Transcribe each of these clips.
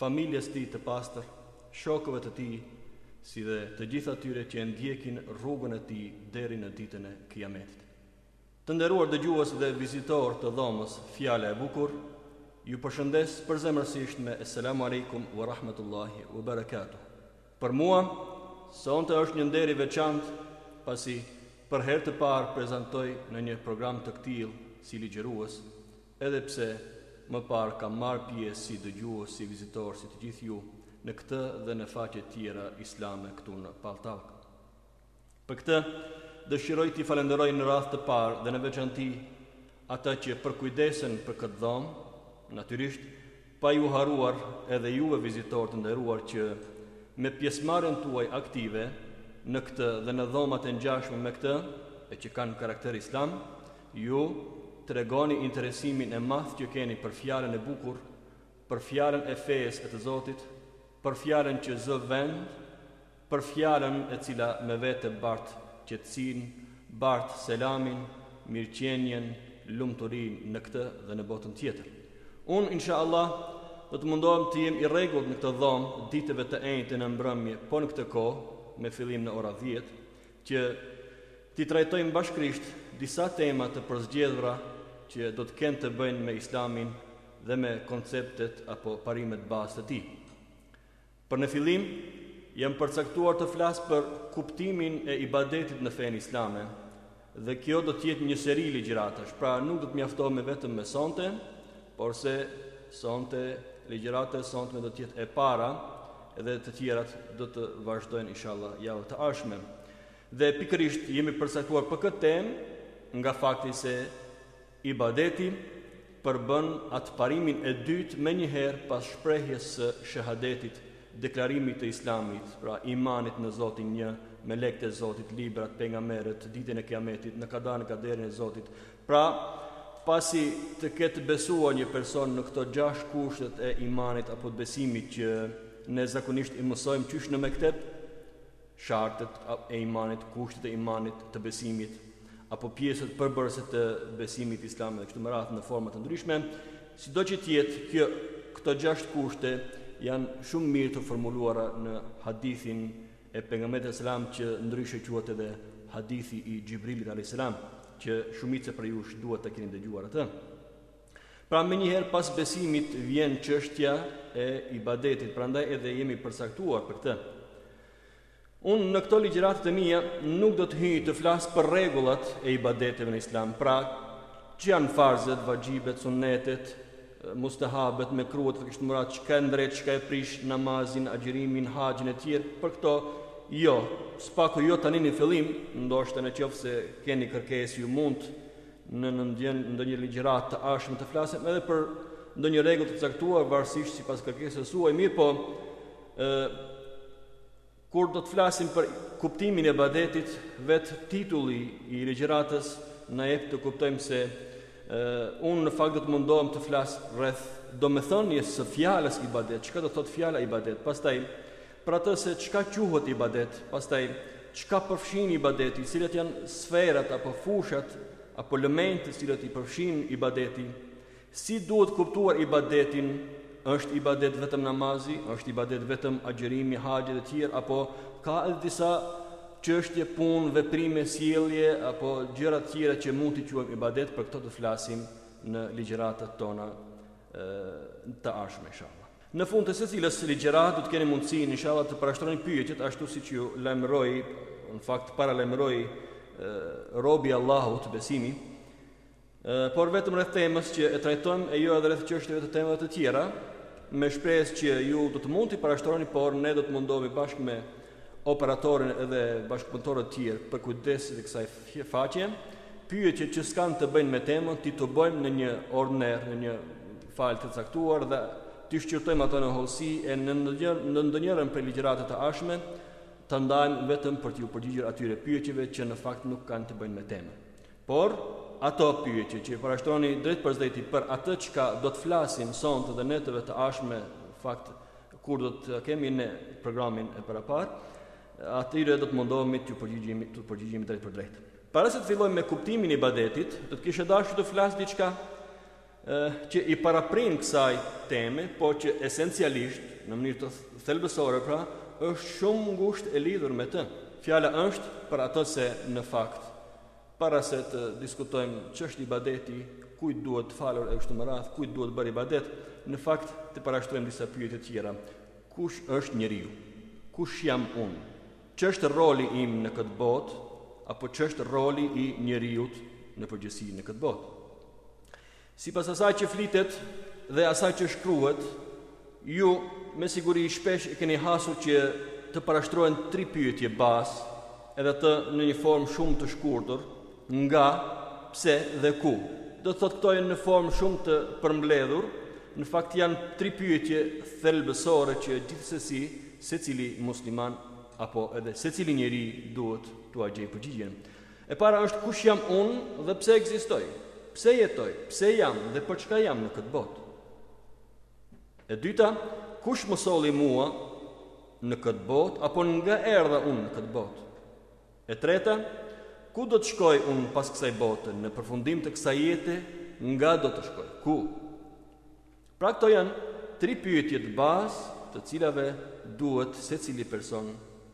familjes tij të pastër, shokëve të tij, si dhe të gjithë atyre që e ndjekin rrugën e tij deri në ditën e Kiametit. Të nderuar dëgjues dhe vizitorë të Dhomës Fjala e Bukur, ju përshëndes përzemërsisht me Esselamu Alejkum wa Rahmetullahi wa Barakatuh. Për mua, sonte është një nder i veçantë, pasi për herë të parë prezantoj në një program të këtillë si ligjërues, Edhe pse më parë kam marrë pjesë si dëgjues si vizitor si të gjithë ju në këtë dhe në faqet tjera islame këtu në Paltalk. Për këtë dëshiroj t'i falënderoj në radhë të parë dhe në veçanti ata që përkujdesen për këtë dhomë, natyrisht pa ju harruar edhe juve vizitorë të nderuar që me pjesëmarrjen tuaj aktive në këtë dhe në dhomat e ngjashme me këtë e që kanë karakter islam, Ju tregoni interesimin e madh që keni për fjalën e bukur, për fjalën e fejës e të Zotit, për fjalën që zë vend, për fjalën e cila me vete bart qetësinë, bart selamin, mirëqenien, lumturinë në këtë dhe në botën tjetër. Unë, insha Allah, do të mundohem të jem i rregullt në këtë dhomë ditëve të enjte në mbrëmje, po në këtë kohë, me fillim në ora 10, që T'i trajtojmë bashkërisht disa tema të përzgjedhura që do të kenë të bëjnë me Islamin dhe me konceptet apo parimet bazë të tij. Për në fillim, jam përcaktuar të flas për kuptimin e ibadetit në fenë islame dhe kjo do të jetë një seri ligjëratash, pra nuk do të mjaftohemi vetëm me sonte, porse sonte ligjërata e sontme do të jetë e para dhe të tjerat do të vazhdojnë inshallah javën e ardhshme. Dhe pikërisht jemi përcaktuar për këtë temë nga fakti se ibadeti përbën atë parimin e dytë menjëherë pas shprehjes së Shehadetit, deklarimit të Islamit, pra imanit në Zotin Një, melektë e Zotit, librat, pejgamberët, Ditën e Kiametit, në Kada në Kaderin e Zotit. Pra, pasi të ketë besuar një person në këto gjashtë kushtet e imanit apo besimit që ne zakonisht i mësojmë qysh në mekteb, shartet e imanit, kushtet e imanit, të besimit, apo pjesët përbërëse të besimit islam dhe kështu me radhë në forma të ndryshme, sido që të jetë, kjo këto gjashtë kushte janë shumë mirë të formuluara në hadithin e pejgamberit alayhis salam që ndryshe quhet edhe hadithi i Xhibrilit alayhis salam, që shumica prej jush duhet ta keni dëgjuar atë. Pra menjëherë pas besimit vjen çështja e ibadetit, prandaj edhe jemi përcaktuar për këtë. Unë në këto ligjërata të mia nuk do të hyj të flas për rregullat e ibadeteve në Islam, pra që janë farzet, vaxhibet, sunnetet, mustahabet, mekruhet e kështu me radhë, çka e ndreq, çka e prish, namazin, agjërimin, haxhin e tjerë, për këto, jo, së paku jo tani në fillim, ndoshta në qoftë se keni kërkesë, ju mund në në ndjen në ndonjë ligjëratë të ardhshme të flasim edhe për ndonjë rregull të caktuar varësisht sipas kërkesës suaj mirëpo e, kur do të flasim për kuptimin e ibadetit vetë titulli i ligjëratës na jep të kuptojmë se e, unë në fakt do të mundohem të flas rreth domethënies së fjalës ibadet çka do të thotë fjala ibadet pastaj Për atë se çka quhet ibadet, pastaj çka përfshin ibadeti, cilat janë sferat apo fushat apo lëmenjtë të cilat i përfshin ibadeti, si duhet kuptuar ibadetin, është ibadet vetëm namazi, është ibadet vetëm agjërimi, haxhi e të tjerë apo ka edhe disa çështje, punë, veprime, sjellje apo gjëra të tjera që mund t'i quajmë ibadet, për këto do të flasim në ligjëratat tona të ardhshme inshallah. Në fund të secilës ligjëratë do të keni mundësinë inshallah të parashtroni pyetjet ashtu siç ju lajmëroi, në fakt paralajmëroi robi i Allahut besimi, por vetëm rreth temës që e trajtojmë e jo edhe rreth çështjeve të temave të tjera, me shpresë që ju do të mund t'i parashtroni, por ne do të mundohemi bashkë me operatorin edhe bashkëpunëtorët të tjerë për kujdesin e kësaj faqe, pyetjet që s'kanë të bëjnë me temën, t'i tubojmë në një ordner, në një fajll të caktuar dhe t'i shqyrtojmë ato në hollësi e në ndonjërën prej ligjëratave të ardhshme, ta ndajmë vetëm për t'iu përgjigjur atyre pyetjeve që në fakt nuk kanë të bëjnë me temën. Por, ato pyetje që i parashtroni drejtpërsdrejti për atë çka do të flasim sonte dhe netëve të ardhshme, në fakt kur do të kemi ne programin e paraparë, atyre do të mundohemi t'ju përgjigjemi, t'u përgjigjemi drejtpërdrejt. Para se të fillojmë me kuptimin e ibadetit, do të kisha dashur të flas diçka që i paraprin kësaj teme, por që esencialisht, në mënyrë thelbësore pra, është shumë ngushtë e lidhur me të. Fjala është për atë se në fakt, para se të diskutojmë ç'është ibadeti, kujt duhet falur e kështu me radhë, kujt duhet bërë ibadet, në fakt të parashtrojmë disa pyetje të tjera. Kush është njeriu? Kush jam unë? Ç'është roli im në këtë botë? Apo ç'është roli i njeriut në përgjithësi në këtë botë? Sipas asaj që flitet dhe asaj që shkruhet, ju me siguri shpesh e keni hasur që të parashtrohen tri pyetje bazë, edhe të në një formë shumë të shkurtër, nga, pse dhe ku. Do të thotë këto janë në formë shumë të përmbledhur, në fakt janë tri pyetje thelbësore që gjithsesi secili musliman apo edhe secili njeri duhet t'ua gjejë përgjigjen. E para është kush jam unë dhe pse ekzistoj? Pse jetoj? Pse jam dhe për çka jam në këtë botë? E dyta, kush më solli mua në këtë botë apo nga erdha unë në këtë botë? E treta, ku do të shkoj unë pas kësaj bote, në përfundim të kësaj jete, nga do të shkoj? Ku? Pra këto janë tri pyetjet bazë të cilave duhet secili person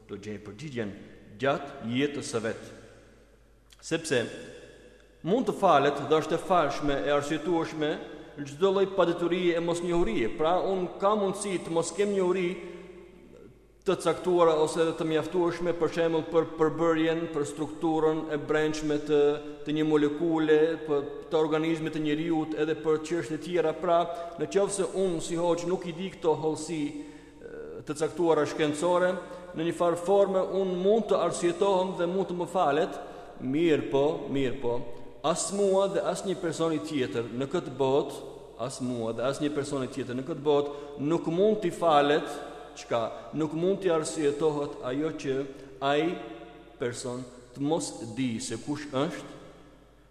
t'u gjejë përgjigjen gjatë jetës së vet. Sepse mund të falet dhe është e falshme e arsyetueshme çdo lloj padeturie e mosnjohurie. Pra unë ka mundësi të mos kem njohuri të caktuara ose edhe të mjaftueshme, për shembull për përbërjen, për strukturën e brendshme të të një molekule, për të organizmit të njeriut, edhe për çështje të tjera. Pra, në qoftë se unë si hoxhë nuk i di këto hollësi të caktuara shkencore, në një farë forme unë mund të arsyetohem dhe mund të më falet, mirëpo, mirëpo, as mua dhe asnjë personi tjetër në këtë botë, As mua dhe asnjë personi tjetër në këtë botë nuk mund t'i falet çka nuk mund t'i arsyetohet ajo që ai person të mos di se kush është,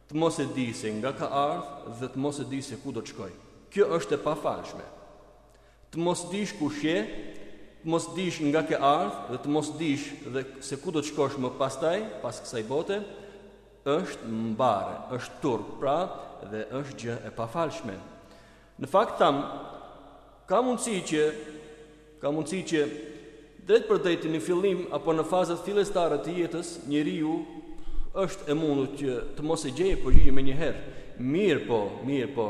të mos e di se nga ka ardhë dhe të mos e di se ku do të shkojë. Kjo është e pafalshme. Të mos dish kush je, të mos dish nga ke ardhë dhe të mos dish dhe se ku do të shkosh më pastaj, pas kësaj bote, është marre, është turp, pra dhe është gjë e pafalshme. Në fakt tham, ka mundësi që ka mundësi që drejtpërdrejt në fillim apo në fazat fillestare të jetës, njeriu është e mundur që të mos e gjejë përgjigjen menjëherë. Mirëpo, mirëpo.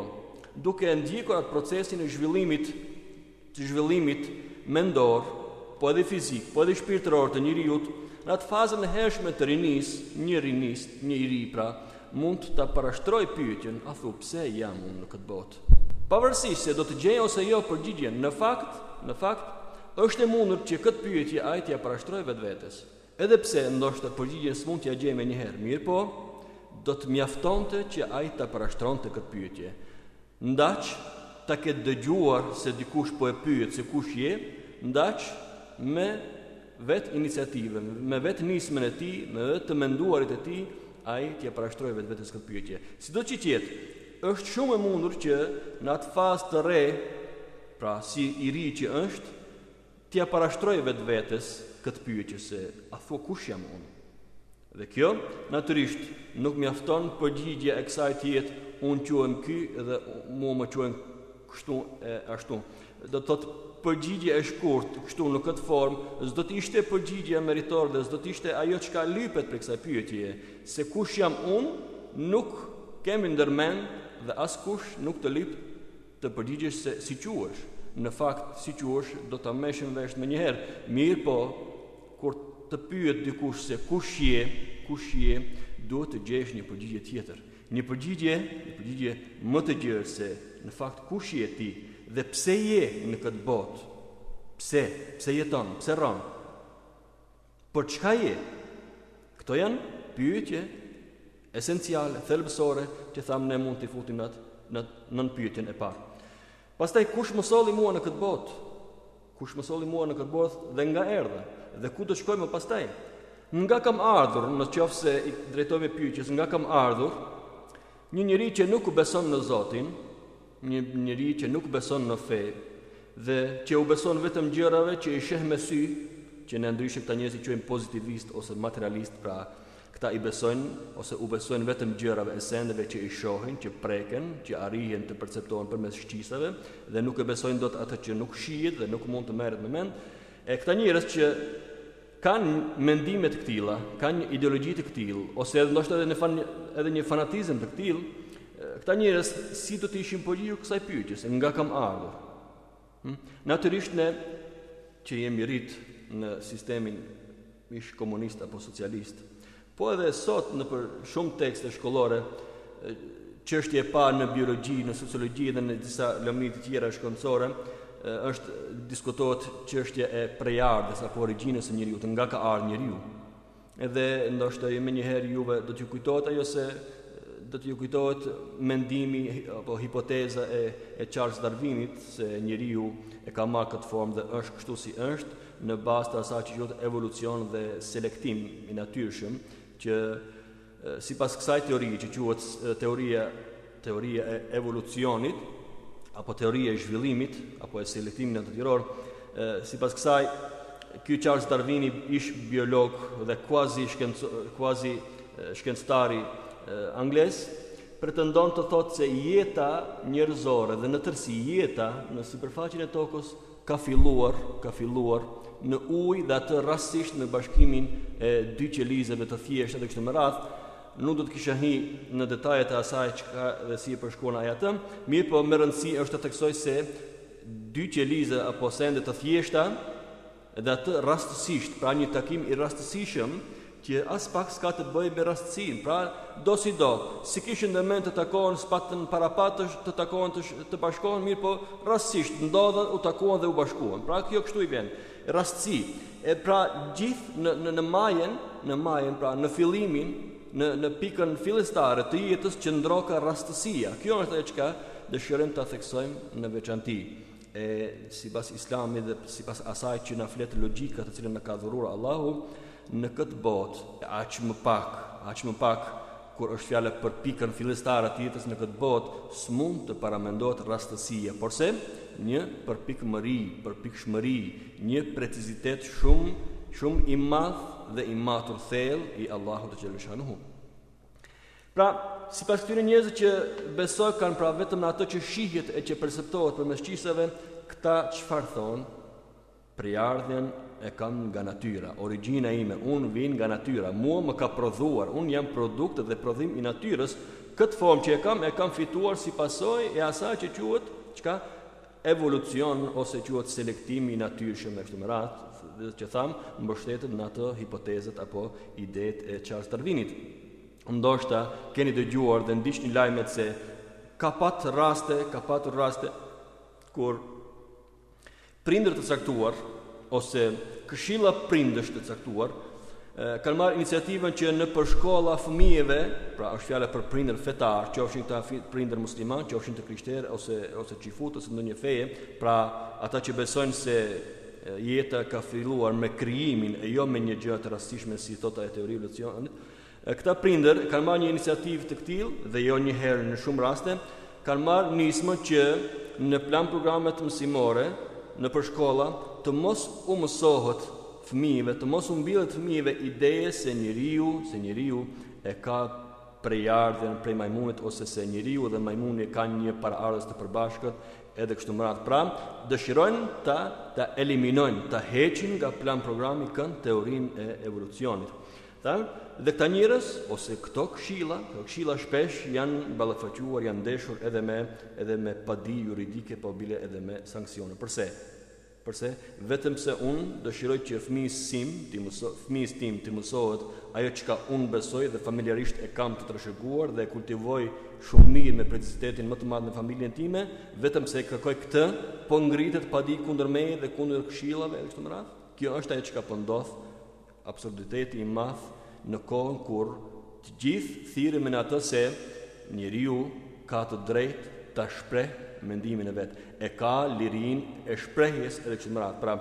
Duke e ndjekur atë procesin e zhvillimit, të zhvillimit mendor, po edhe fizik, po edhe shpirtëror të njeriut, në atë fazën e hershme të rinisë, një rinisë, një i ri pra, mund ta parashtrojë pyetjen, a thu, pse jam unë në këtë botë? Pavarësisht se do të gjejë ose jo përgjigjen, në fakt, në fakt, është e mundur që këtë pyetje ai t'ia parashtrojë vetvetes. Edhe pse ndoshta përgjigjen s'mund t'ia gjejmë menjëherë, mirëpo do të mjaftonte që ai ta parashtronte këtë pyetje. Ndaç ta ketë dëgjuar se dikush po e pyet se kush je, ndaç me vetë iniciativën, me vetë nismën e tij, me vetë të menduarit e tij, ai t'ia parashtrojë vetvetes këtë pyetje. Sido që të jetë, është shumë e mundur që në atë fazë të re, pra si i ri që është, T'ia parashtrojë vetvetes këtë pyetje se a thua kush jam unë? Dhe kjo, natyrisht, nuk mjafton, përgjigja e kësaj të jetë unë quhem ky dhe mua më quajnë kështu e ashtu. Do të thotë përgjigje e shkurtë, kështu në këtë formë, s'do të ishte përgjigje meritore dhe s'do të ishte ajo çka lypet prej kësaj pyetjeje, se kush jam unë, nuk kemi ndërmend dhe askush nuk të lyp të përgjigjesh se si quhesh, në fakt si quhesh do ta merrnim vesh menjëherë, mirëpo kur të pyet dikush se kush je, kush je, duhet të gjejsh një përgjigje tjetër, një përgjigje, një përgjigje më të gjerë se në fakt kush je ti dhe pse je në këtë botë, pse, pse jeton, pse rron. Për çka je? Këto janë pyetje esenciale, thelbësore, që thamë ne mund t'i futim në atë në nën pyetjen e parë. Pastaj kush më solli mua në këtë botë? Kush më solli mua në këtë botë dhe nga erdha? Dhe ku do shkoj më pastaj? Nga kam ardhur, në qoftë se i drejtohemi pyetjes, nga kam ardhur? Një njeri që nuk beson në Zotin, Një njeri që nuk beson në fe dhe që u beson vetëm gjërave që i sheh me sy, që ne ndryshe këta njerëz i quajmë pozitivistë ose materialistë, pra këta i besojnë ose u besojnë vetëm gjërave e sendeve që i shohin, që preken, që arrihen të perceptohen përmes shqisave dhe nuk e besojnë dot atë që nuk shihet dhe nuk mund të merret me mend, e këta njerëz që kanë mendime të këtilla, kanë një ideologji të këtillë, ose edhe ndoshta edhe një fan edhe një fanatizëm të këtillë, këta njerëz si do t'i ishin përgjigjur kësaj pyetje se nga kam ardhur. Hm? Natyrisht ne që jemi rrit në sistemin ish komunist apo socialist, Po edhe sot nëpër shumë tekste shkollore çështje e parë në biologji, në sociologji dhe në disa lëmiri të tjera shkencore është diskutohet çështja e prejardhjes apo origjinës së njeriut, nga ka ardhur njeriu. Edhe ndoshta menjëherë juve do t'ju kujtohet ajo se do t'ju kujtohet mendimi apo hipoteza e e Charles Darwinit se njeriu e ka marrë këtë formë dhe është kështu si është, në bazë të asaj që quhet evolucion dhe selektim i natyrshëm, që sipas kësaj teorie që quhet teoria teoria e evolucionit apo teoria e zhvillimit apo e selektimit natyror, sipas kësaj ky Charles Darwin ish biolog dhe kuazi shkencë kuazi shkencëtari anglez pretendon të thotë se jeta njerëzore dhe në tërësi jeta në sipërfaqen e tokës ka filluar ka filluar në ujë dhe atë rastësisht me bashkimin e dy qelizave të thjeshta dhe kështu me radh nuk do të kisha hi në detajet e asaj çka dhe si e përshkruan ai atë mirëpo me rëndësi është të theksoj se dy qeliza apo sende të thjeshta dhe atë rastësisht pra një takim i rastësishëm që aspak s'ka të bëjë me rastësinë, pra dosido, si kishin në mend të takohen s'patën parapa, të takohen të, të bashkohen, mirëpo rastësisht ndodhën, u takuan dhe u bashkuan. Pra kjo kështu i vjen. Rastësi. E pra gjithë në në, në majën, në majën, pra në fillimin, në në pikën fillestare të jetës qëndroka rastësia. Kjo është ajo çka dëshirojmë ta theksojmë në veçanti. e sipas Islamit dhe sipas asaj që na flet logjika të cilën na ka dhuruar Allahu në këtë botë, aq më pak, aq më pak kur është fjala për pikën fillestare të jetës në këtë botë, s'mund të paramendohet rastësia, porse një përpikmëri, përpikshmëri, një precizitet shumë, shumë i madh dhe i matur thellë i Allahut Xhele shanuhu. Pra, sipas këtyre njerëzve që besojkan pra vetëm në atë që shihet e që perceptohet përmes shqisave, këta çfarë thonë? Prejardhjen e kam nga natyra, origjina ime, unë vij nga natyra, mua më ka prodhuar, unë jam produkt dhe prodhim i natyrës, këtë formë që e kam, e kam fituar si pasojë e asaj që quhet, çka, Evolucion ose quhet selektim i natyrshëm e kështu me radhë, që thamë, mbështetet në ato hipotezat apo idetë e Charles Darwinit. Ndoshta keni dëgjuar dhe ndiqni lajmet se ka pat raste, ka patur raste kur prindër të caktuar ose këshilla prindësh të caktuar kanë marrë iniciativën që nëpër shkolla fëmijëve, pra është fjala për prindër fetarë, qofshin këta prindër muslimanë, qofshin të krishterë ose ose çifutë ose ndonjë feje, pra ata që besojnë se jeta ka filluar me krijimin e jo me një gjë të rastësishme si thotë ajo teori e evolucionit, Këta prindër kanë marrë një iniciativë të këtillë dhe jo një herë në shumë raste, kanë marrë nismë që në plan programet mësimore nëpër shkolla të mos u mësohet fëmijëve, të mos u mbillet fëmijëve ideje se njeriu, se njeriu e ka prejardhjen prej majmunit ose se njeriu dhe majmuni kanë një paraardhës të përbashkët edhe kështu me radhë. Pra, dëshirojnë ta, ta eliminojnë, ta heqin nga plan programi këtë teorinë e evolucionit. Tan, dhe këta njerëz, ose këto këshilla, këto këshilla shpesh janë ballafaquar, janë ndeshur edhe me edhe me padi juridike, po bile edhe me sanksione. Përse? Përse? Vetëm pse unë dëshiroj që fëmijës tim t'i mëso, fëmijës tim t'i mësohet ajo çka unë besoj dhe familjarisht e kam të trashëguar dhe e kultivoj shumë mirë me precizitetin më të madh në familjen time, vetëm pse e kërkoj këtë, po ngritet padi kundër meje dhe kundër këshillave e kështu me radhë. Kjo është ajo çka po ndodh Absurditet i madh në kohën kur të gjithë thirremi në atë se njeriu ka të drejtë ta shpreh mendimin e vet, e ka lirinë e shprehjes edhe kështu me radhë. Pra,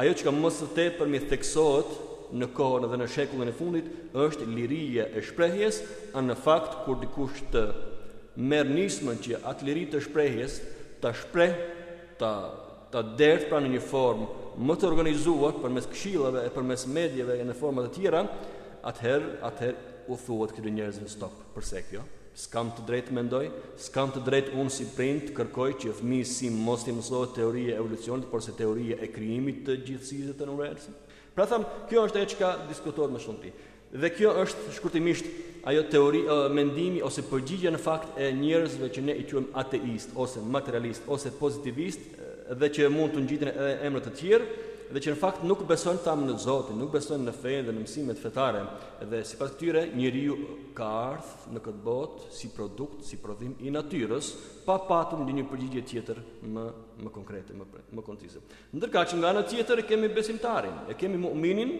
ajo çka më së tepërmi theksohet në kohën dhe në shekullin e fundit është liria e shprehjes, a në fakt kur dikush të merr nismën që atë liri të shprehjes ta shpreh, ta ta derdhë pra në një formë më të organizuar përmes këshillave e përmes medieve e në forma të tjera, atëherë, atëherë u thuhet këtyre njerëzve stop. Përse kjo? S'kam të drejtë të mendoj, s'kam të drejtë unë si prind të kërkoj që fëmijës tim mos t'i mësohet teoria e evolucionit, porse teoria e krijimit të gjithësisë të universit. Pra thamë, kjo është ajo çka diskutohet më shumë ti. Dhe kjo është, shkurtimisht, ajo teori, mendimi ose përgjigja në fakt e njerëzve që ne i quajmë ateistë ose materialistë ose pozitivistë dhe që mund t'u ngjiten edhe emra të tjerë dhe që në fakt nuk besojnë thamë në Zotin, nuk besojnë në fenë dhe në mësimet fetare dhe sipas këtyre njeriu ka ardh në këtë botë si produkt, si prodhim i natyrës, pa patur ndonjë përgjigje tjetër më më konkrete, më më koncize. Ndërkaq nga ana tjetër e kemi besimtarin, e kemi mu'minin,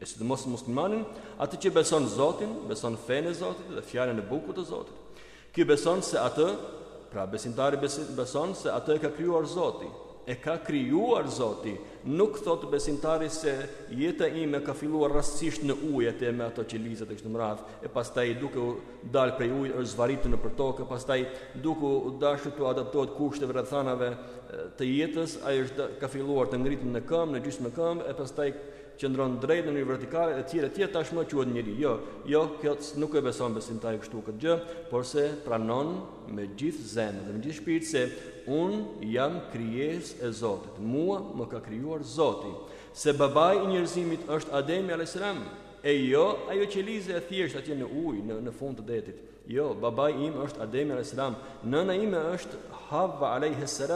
e sidomos muslimanin, atë që beson Zotin, beson fenë e Zotit dhe fjalën e bukur të Zotit. Ky beson se atë, pra besimtari beson se atë e ka krijuar Zoti, e ka krijuar Zoti, nuk thotë besimtari se jeta ime ka filluar rastësisht në ujë atje me ato qelizat e kështu me radhë, e pastaj duke u dalë prej ujë është zvarritur nëpër tokë, pastaj duke u dashur t'u adaptohet kushteve rrethanave të jetës, ai është ka filluar të ngritet në këmbë, në gjysmë në këmbë e pastaj qëndron drejt në mënyrë vertikale e tjera e tjera tashmë quhet njeri. Jo, jo, kjo nuk e beson besimtari kështu këtë gjë, porse pranon me gjithë zemër dhe me gjithë shpirt se unë jam krijesë e Zotit. Mua më ka krijuar Zoti. Se babai i njerëzimit është Ademi alejhi selam. E jo ajo qelizë e thjeshtë atje në ujë, në, në fund të detit. Jo, babai im është Ademi a.s. Nëna ime është Havva a.s.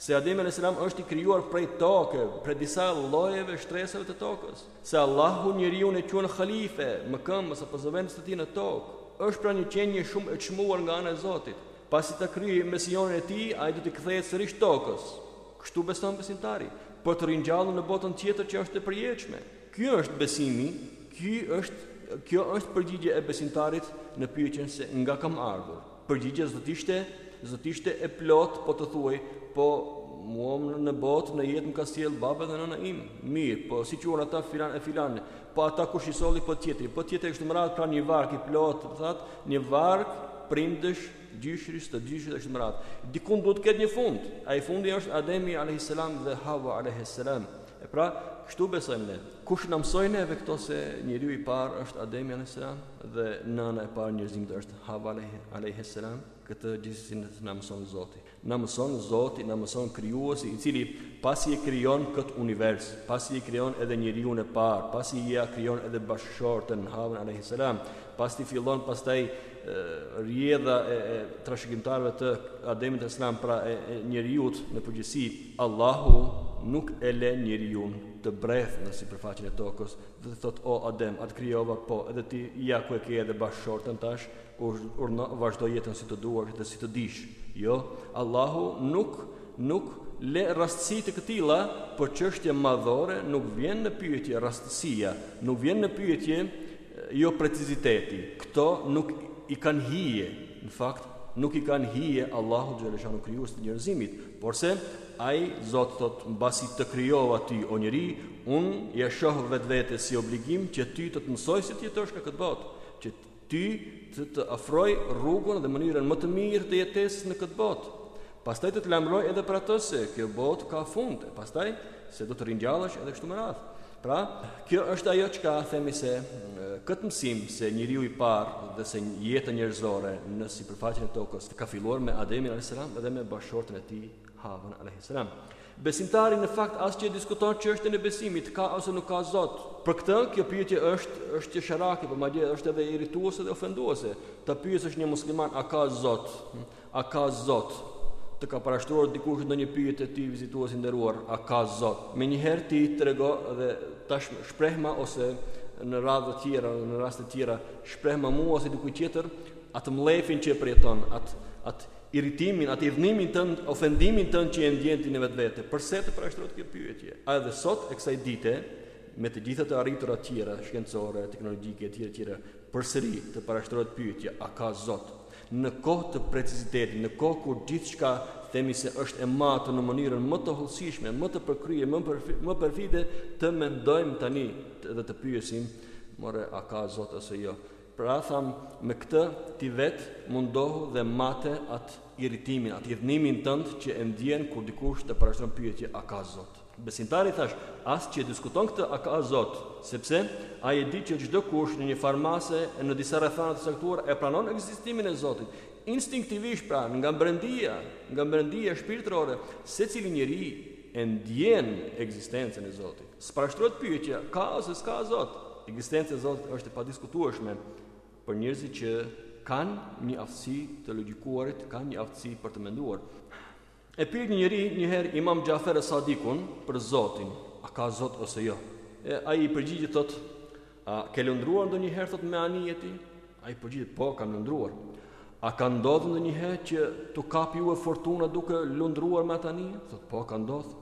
Se Ademi a.s. është i krijuar prej toke, prej disa llojeve shtresave të tokës. Se Allahu njeriun e quan halife, mëkëmbës apo zëvendës të tij në tokë. është pra një qenie shumë e çmuar nga ana e Zotit. Pasi ta kryejë misionin e tij, ai do t'i kthehet sërish tokës. Kështu beson besimtari, për t'u ringjallur në botën tjetër që është e përjetshme. Ky është besimi, ky është, kjo është përgjigja e besimtarit në pyetjen se nga kam ardhur. Përgjigja s'do të ishte, s'do të ishte e plotë po të thuaj, po mua në botë, në jetë më ka sjellë baba dhe nëna ime. Mirë, po si quhen ata filan e filan? Po ata kush i solli po tjetri? Po tjetri kështu me radhë, pra një varg i plotë, thotë, një varg prindësh, gjyshërish, stërgjyshërish kështu me radhë. Dikund duhet të ketë një fund. Ai fundi është Ademi alejhis selam dhe Hava alejhis selam. E pra, kështu besojmë ne. Kush na mësoi neve këto se njeriu i parë është Ademi alejhis selam dhe nëna e parë e njerëzimit është Hava alejhis selam, këtë gjithsesi na mëson Zoti. Na mëson Zoti, na mëson Krijuesi, i cili pasi e krijon këtë univers, pasi e krijon edhe njeriun e parë, pasi ia krijon edhe bashkëshorten Havën alejhis selam, pasi fillon pastaj rrjedha e, e trashëgimtarëve të Ademit alejhis selam pra e, e njeriut në përgjithësi, Allahu nuk e le njeriun të bredhë në sipërfaqen e tokës dhe t'i thotë o Adem, a të krijova? Po, edhe ti, ja ku e ke edhe bashkëshorten tash, urdhëro, vazhdo jetën si të duash dhe si të dish. Jo, Allahu nuk, nuk le rastësi të këtilla për çështje madhore, nuk vjen në pyetje rastësia, nuk vjen në pyetje Jo preciziteti, këto nuk i kanë hije, në fakt, nuk i kanë hije Allahut xhel-le shanuhu, Krijuesit të njerëzimit, porse ai Zot thotë, mbasi të krijova ty, o njeri, unë ia shoh vetvetes si obligim që ty të të mësoj si të jetosh në këtë botë, që ty të të ofroj rrugën dhe mënyrën më të mirë të jetesës në këtë botë. Pastaj të të lajmëroj edhe për atë se kjo botë ka fund, e pastaj se do të ringjallesh edhe kështu me radhë. Pra, kjo është ajo çka themi se këtë mësim se njeriu i parë dhe se jeta njerëzore në sipërfaqen e tokës ka filluar me Ademin a.s. dhe me bashkëshorten e tij Havën a.s. Besimtari në fakt as që e diskuton çështjen e besimit, ka ose nuk ka zot. Për këtë, kjo pyetje është, është qesharake, po madje është edhe irrituese dhe ofenduese. Ta pyesësh ti një musliman, a ka zot? A ka Zot? Të ka parashtruar dikush ndonjë pyetje ty vizitues i nderuar, a ka Zot? Menjëherë ti trego dhe tash shprehma ose në radhë të tjera, në raste të tjera, shprehma mua ose dikujt tjetër atë mllefin që e përjeton, atë atë irritimin, atë idhnimin tënd, ofendimin tënd që e ndjen ti në vetvete. Përse të parashtrohet kjo pyetje? A edhe sot e kësaj dite me të gjitha të arritura të tjera shkencore, teknologjike tjera tjera, Përsëri të parashtrohet pyetja, a ka Zot? Në kohë të precizitetit, në kohë kur gjithçka themi se është e matë në mënyrën më të hollësishme, më të përkryer, më më perfide, të mendojmë tani dhe të pyesim, more a ka Zot ose jo? Pra thamë, me këtë ti vetë mundohu dhe mate atë irritimin, atë idhnimin tënd që e ndjen kur dikush të parashtron pyetje a ka Zot? Besimtari thashë, as që e diskuton këtë a ka Zot, sepse ai e di që çdo kush në një farë mase e në disa rrethana të caktuara e pranon ekzistimin e Zotit. Instinktivisht pra, nga mbrendia, nga mbrendia shpirtërore, secili njeri e ndjen ekzistencën e Zotit. S'parashtrohet pyetja, ka ose s'ka Zot? Ekzistenca e Zotit është e padiskutueshme për njerëzit që kanë një aftësi të logjikuarit, kanë një aftësi për të menduar. E pyet një njeri një herë Imam Xhafer es-Sadikun për Zotin, a ka Zot ose jo? E ai i përgjigjet thotë, a ke lundruar ndonjëherë thotë me anije ti? Ai përgjigjet, po, kam lundruar. A ka ndodh ndonjëherë që t'u kapi juve fortuna duke lundruar me atë anije? Thotë, po, ka ndodh.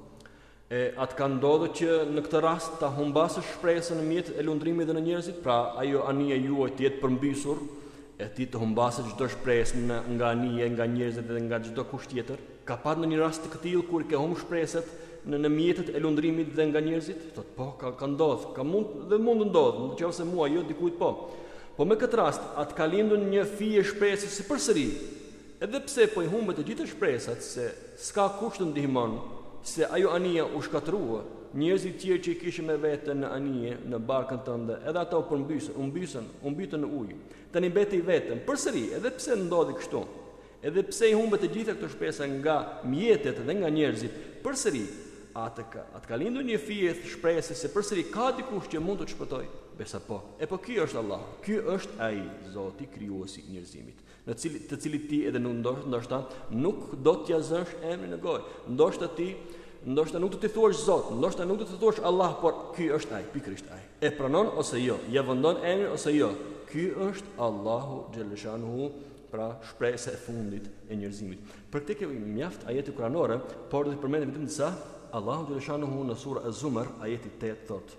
E a të ka ndodhur që në këtë rast ta humbasësh shpresën në mjetet e lundrimit dhe në njerëzit, pra ajo anija juaj të jetë përmbysur e ti të humbasësh çdo shpresë në nga anije, nga njerëzit dhe nga çdo kush tjetër? Ka patë ndonjë rast të këtillë kur i ke humbë shpresat në në mjetet e lundrimit dhe nga njerëzit? Thotë, po, ka ka ndodh, ka mund dhe mund të ndodhë, në qoftë se mua jo dikujt po. Po me këtë rast, a të ka lindur një fije shprese se përsëri Edhe pse po i humbe të gjitha shpresat se s'ka kush të ndihmon, se ajo anija u shkatërrua, njerëzit tjerë që i kishe me vete në anije, në barkën tënde, edhe ata u përmbysën, u mbysën, u mbytën në ujë. Tani mbete i vetëm, përsëri, edhe pse ndodhi kështu. Edhe pse i humbe të gjitha këto shpresa nga mjetet dhe nga njerëzit, përsëri, a të ka, a të ka lindur një fije shprese se përsëri ka dikush që mund të të shpëtojë? Besa po. E po ky është Allahu, ky është Ai, Zoti, Krijuesi i njerëzimit. në cilë, të cilit ti edhe nuk ndoshta, ndoshta nuk do t'ja zësh emrin në gojë. Ndoshta ti ndoshta nuk do të thuash Zot, ndoshta nuk do të thuash Allah, por ky është ai, pikërisht ai. E pranon ose jo, ja vendon emrin ose jo. Ky është Allahu xheleshanuhu, pra shpresa e fundit e njerëzimit. Për këtë kemi mjaft ajete kuranore, por do t'i përmendim vetëm disa. Allahu xheleshanuhu në sura Az-Zumar, ajeti 8 thotë: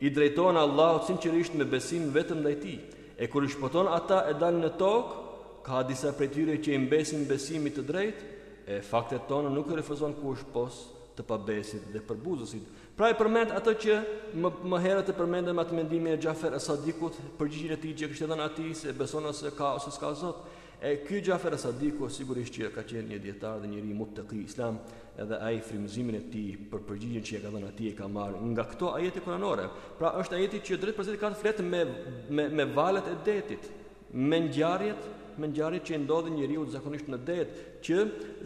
I drejtohen Allahut sinqerisht me besim vetëm ndaj Tij, e kur i shpëton ata e dalin në tokë, ka disa prej tyre që i mbesin besimit të drejtë, e faktet tona nuk i refuzon kush pos të pabesit dhe përbuzësit. Pra e përmend atë që më herët e përmendëm atë mendimin e Xhafer es-Sadikut, përgjigjen e tij që kishte dhënë atij se beson ose ka ose s'ka Zot. E ky Xhafer As-Sadiku sigurisht që ka qenë një dijetar dhe njeri muttaqi islam, edhe ai frymëzimin e tij për përgjigjen që ia ka dhënë atij e ka marrë nga këto ajete kuranore. Pra është ajeti që drejtpërdrejt ka të flet me me me valët e detit, me ngjarjet, me ngjarjet që i ndodhin njeriut zakonisht në det, që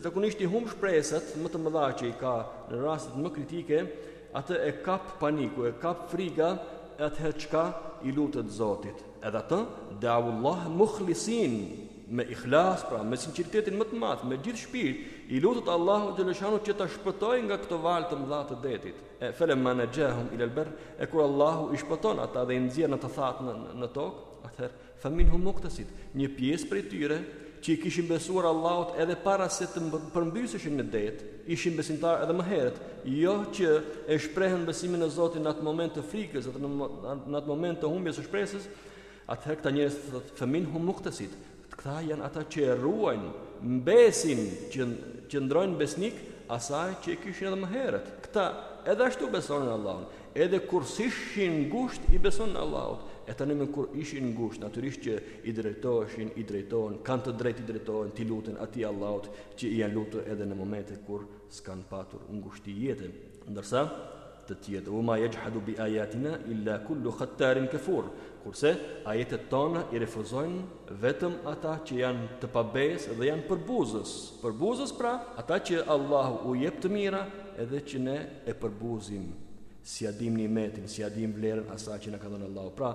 zakonisht i humb shpresat më të mëdha që i ka në rastet më kritike, atë e kap paniku, e kap frika, e atëherë çka i lutet Zotit. Edhe atë, Da'awullaha mukhlisin, me ihlas, pra me sinqeritetin më të madh, me gjithë shpirt, i lutet Allahut xhel-le shanuhu që ta shpëtojë nga këto valë të mëdha të detit. E falamma najahum ila al-barr, e kur Allahu i shpëton ata dhe i nxjerr në të thatë në, në tokë, atëherë faminhum muqtasid, një pjesë prej tyre që i kishin besuar Allahut edhe para se të përmbyseshin në det, ishin besimtarë edhe më herët, jo që e shprehën besimin në Zotin në atë moment të frikës, atë në, në atë moment të humbjes së shpresës, atëherë këta njerëz thotë femin hum muqtasid. Këta janë ata që e ruajnë mbesin që qëndrojnë besnikë asaj që e kishin edhe më herët. Këta edhe ashtu besonin Allahun, Edhe kur s'ishin ngushtë i besonin Allahut. E tani me kur ishin ngushtë, natyrisht që i drejtoheshin, i drejtohen, kanë të drejtë i drejtohen, t'i luten atij Allahut që i janë lutur edhe në momente kur s'kanë patur ngushti jete. Ndërsa të tjerë, u ma yajhadu bi ayatina illa kullu khattarin kafur. Kurse ajetet tona i refuzojnë Vetëm ata që janë të pabesë dhe janë përbuzës, përbuzës pra, ata që Allahu u jep të mira edhe që ne e përbuzim, s'ia dimë nimetin, s'ia dimë vlerën asaj që na ka dhënë Allahu. Pra,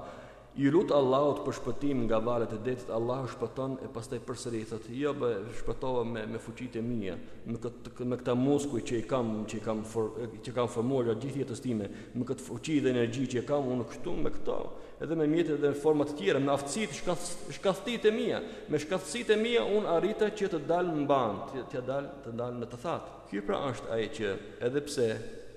iu lut Allahut për shpëtim nga valët e detit, Allahu shpëton e pastaj përsëri i thotë, "Jo, be, shpëtova me me fuqitë e mia, me këtë me këta muskuj që i kam, që i kam for, që kam formuar gjatë gjithë jetës time, Me këtë fuqi dhe energji që e kam unë kështu me këto, edhe me mjete edhe me forma të tjera, me aftësitë e shkath, shkathtitë e mia, me shkathtësitë e mia unë arrita që të dal m'anë, të, të dal, të dal në të thatë. Ky pra është ai që, edhe pse,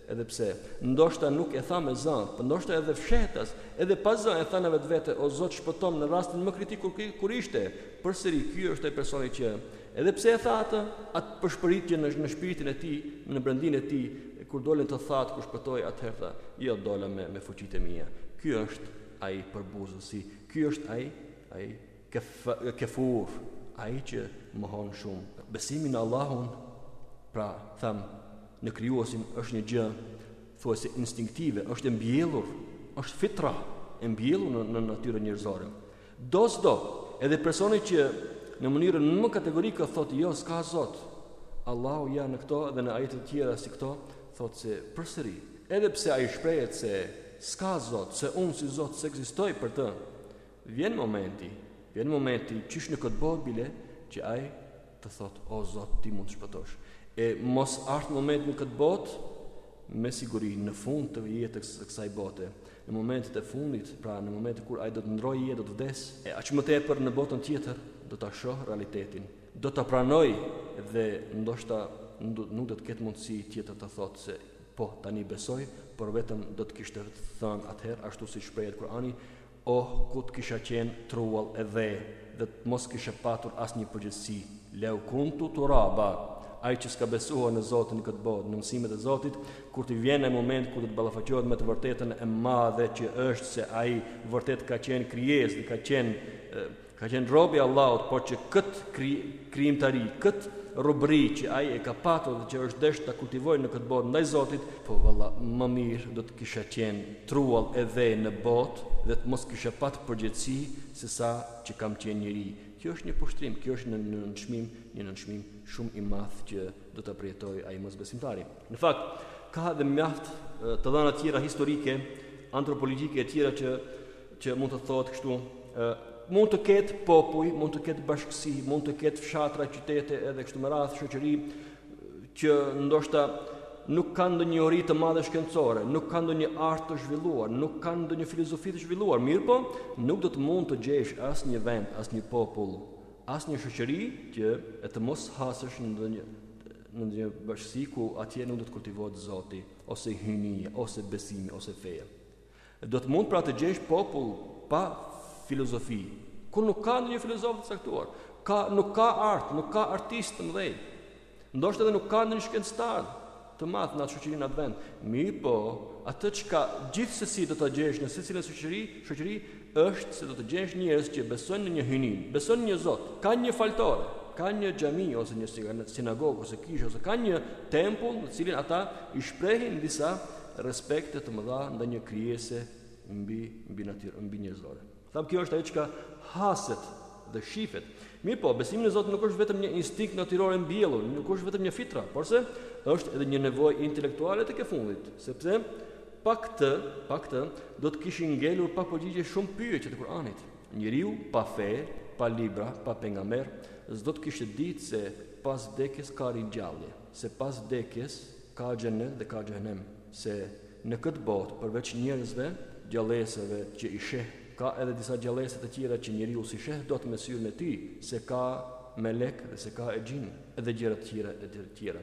edhe pse, ndoshta nuk e tha me za, po ndoshta edhe fshehtas, edhe pa za e tha në vetvete, o Zot shpëtom në rastin më kritik kur, kur ishte, përsëri ky është ai personi që, Edhe pse e tha atë, atë pëshpëritje në shpirtin e tij, në brendinë e tij, kur dolën në të thatë kur shpëtoi, atëherë tha, jo dola me me fuqitë e mia. Ky është ai përbuzësi, ky është ai ai kefur, ai që mohon shumë. Besimi në Allahun, pra them, në krijuesin është një gjë thuajse instinktive, është e mbjellur, është fitra e mbjellur në, në natyrën njerëzore. Do s'do, edhe personi që në mënyrën më kategorike thotë jo s'ka Zot, Allahu ja në këto dhe në ajete tjera si këto, thotë se përsëri, edhe pse ai shprehet se s'ka Zot, se unë si Zot s'ekzistoj për të, vjen momenti, vjen momenti qysh në këtë botë bile që ai Të thotë, O Zot, Ti mund të shpëtosh. E mos ardhtë moment në këtë botë, me siguri, në fund të jetës së kësaj bote, në momentet e fundit, pra në momentin kur ai do të ndrojë jetë, do të vdesë, e aq më tepër në botën tjetër, do ta shohë realitetin, do ta pranojë dhe ndoshta nuk do të ketë mundësi tjetër të thotë se po tani besoj, por vetëm do të kishte thënë atëherë ashtu siç shprehet Kurani, Oh ku të kisha qenë truall e dhe dhe të mos kisha patur asnjë përgjegjësi, lew kuntu turaba, ai që s'ka besuar në Zotin në këtë botë, në mësimet e Zotit, kur t'i vjen ai moment kur do të ballafaqohet me të vërtetën e madhe që është se ai vërtet ka qenë krijesë dhe ka qenë Ka qenë rob i Allahut, por që këtë kri, krijimtari, këtë robëri që ai e ka patur dhe që është dashur ta kultivojë në këtë botë ndaj Zotit, po valla, më mirë do të kisha qenë truall e dhe në botë dhe të mos kisha pat përgjegjësi se sa që kam qenë njeri. Kjo është një poshtërim, kjo është një nënçmim, një nënçmim shumë i madh që do ta përjetojë ai mosbesimtari. Në fakt, ka edhe mjaft të dhëna të tjera historike, antropologjike e tjera që që mund të thuhet kështu, ë mund të ketë popuj, mund të ketë bashkësi, mund të ketë fshatra, qytete edhe kështu me radhë shoqëri që ndoshta nuk kanë ndonjë teori të madhe shkencore, nuk kanë ndonjë art të zhvilluar, nuk kanë ndonjë filozofi të zhvilluar, mirëpo, nuk do të mund të gjesh asnjë vend, asnjë popull, asnjë shoqëri që e të mos hasësh në ndonjë në ndonjë bashkësi ku atje nuk do të kultivohet zoti, ose hyjnia, ose besimi, ose feja. Do të mund pra të gjesh popull pa filozofi, ku nuk ka ndonjë filozof të caktuar, ka nuk ka art, nuk ka artistë të mëdhenj. Ndoshta edhe nuk ka ndonjë shkencëtar të madh në atë shoqëri në atë vend. Mirëpo, atë çka gjithsesi do ta gjesh në secilën shoqëri, shoqëri është se do të gjesh njerëz që besojnë në një hyjni, besojnë në një Zot, kanë një faltore, kanë një xhami ose një sinagogë ose kishë ose kanë një tempull në të cilin ata i shprehin disa respekte të mëdha ndaj një krijese mbi mbi natyrë, mbi njerëzore. Tham kjo është ajo çka haset dhe shifet. Mirëpo, besimi në Zot nuk është vetëm një instinkt natyror i mbjellur, nuk është vetëm një fitra, porse është edhe një nevojë intelektuale tek e fundit, sepse Pa këtë, pa këtë, do të kishin ngelur pa përgjigje shumë pyetje të Kur'anit. Njeriu pa fe, pa libra, pa pejgamber, s'do të kishte ditë se pas vdekjes ka ringjallje, se pas vdekjes ka xhenet dhe ka xhehenem, se në këtë botë përveç njerëzve, gjallesave që i sheh, ka edhe disa gjallesa të tjera që njeriu s'i sheh dot me syrin e tij, se ka melek dhe se ka exhinë, edhe gjëra të tjera e të tjera.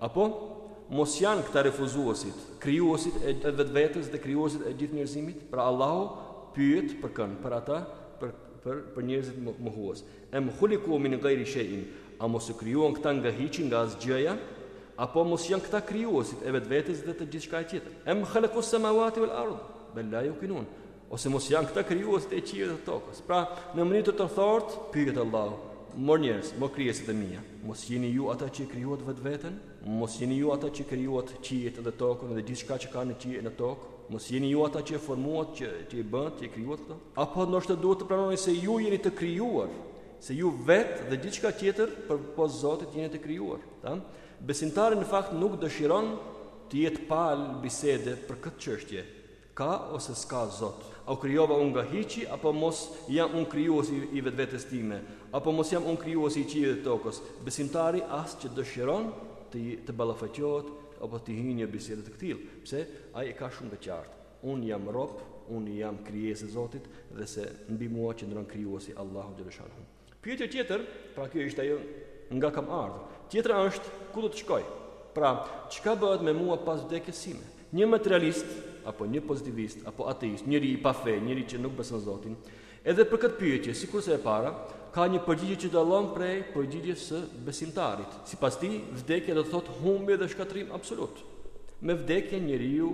Apo, mos janë këta refuzuesit, krijuesit e vetvetes dhe krijuesit e gjithë njerëzimit? Pra Allahu pyet për kënd, për ata, për për për njerëzit mohues. Em khuliku min ghairi shay'in, A mos u krijuan këta nga hiçi, nga asgjëja? Apo mos janë këta krijuesit e vetvetes dhe të gjithçka e tjetër? Em khalaqu samawati wal ard, bel la yuqinun. Ose mos janë këta krijuesit e qiejve e tokës. Pra, në mënyrë të tërthortë, pyet Allahu, mor njerëz, mor krijesat e mia, mos jeni ju ata që krijuat vetveten? Mos jeni ju ata që krijuat qiejt dhe tokën dhe gjithçka që ka në tokë? Mos jeni ju ata që formuat që që i bëtë, që i krijuat këto? Apo ndoshta duhet të pranoni se ju jeni të krijuar, se ju vetë dhe gjithçka tjetër përpos Zotit jeni të krijuar? Besimtari në fakt nuk dëshiron të jetë palë bisede për këtë çështje, Ka ose s'ka Zot? A u krijova unë nga hiçi apo mos jam unë krijuesi i vetvetes time? Apo mos jam unë krijuesi i qiejve e tokës? Besimtari as që dëshiron të të ballafaqohet apo të hyjë në një bisedë të këtillë, pse ai e ka shumë të qartë, unë jam rob, unë jam krijesë e Zotit dhe se mbi mua qëndron Krijuesi Allahu xheleshanuhu. Pyetja tjetër, pra kjo ishte ajo nga kam ardhur. Tjetra është ku do të shkoj? Pra, çka bëhet me mua pas vdekjes sime? Një materialist apo një pozitivist apo ateist, njeri i pafe, njeri që nuk beson Zotin, edhe për këtë pyetje, sikurse e para, ka një përgjigje që dallon prej përgjigjes së besimtarit. Sipas tij, vdekja do të thotë humbje dhe shkatërrim absolut. Me vdekje njeriu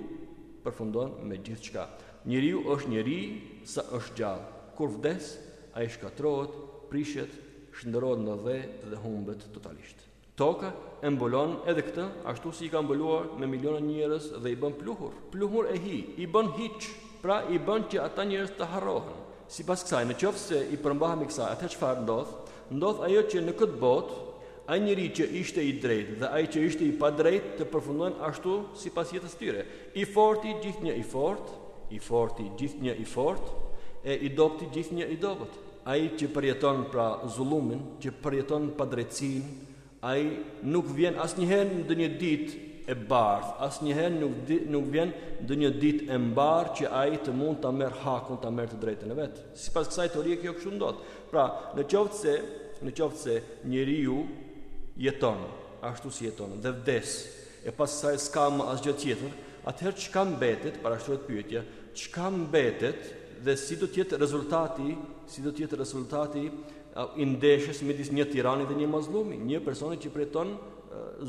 përfundon me gjithçka. Njeriu është njeri sa është gjallë. Kur vdes, Ai shkatërrohet, prishet, shndërrohet në dhe dhe humbet totalisht. Toka e mbulon edhe këtë, ashtu si i ka mbuluar me miliona njerëz dhe i bën pluhur. Pluhur e hi, i bën hiç, pra i bën që ata njerëz të harrohen. Sipas kësaj, në qoftë se i përmbahemi kësaj, atëherë çfarë ndodh? Ndodh ajo që në këtë botë Ai njeri që ishte i drejtë dhe ai që ishte i padrejtë të përfundojnë ashtu sipas jetës së tyre. I forti gjithnjë i fortë, i forti gjithnjë i fortë, e i dobëti gjithnjë i dobët. Ai që përjeton pra zullumin, që përjeton padrejtësinë, ai nuk vjen asnjëherë ndonjë ditë e bardhë, asnjëherë nuk nuk vjen ndonjë ditë e mbarë që ai të mund ta merr hakun, ta merr të drejtën e vet. Sipas kësaj teorie kjo kështu ndodh. Pra, në qoftë se, në qoftë se njeriu jeton ashtu si jeton dhe vdes, e pas saj s'ka më asgjë tjetër, atëherë çka mbetet, parashtrohet pyetja, çka mbetet dhe si do të jetë rezultati, si do të jetë rezultati i ndeshjes midis një tirani dhe një mazlumi, një personi që përjeton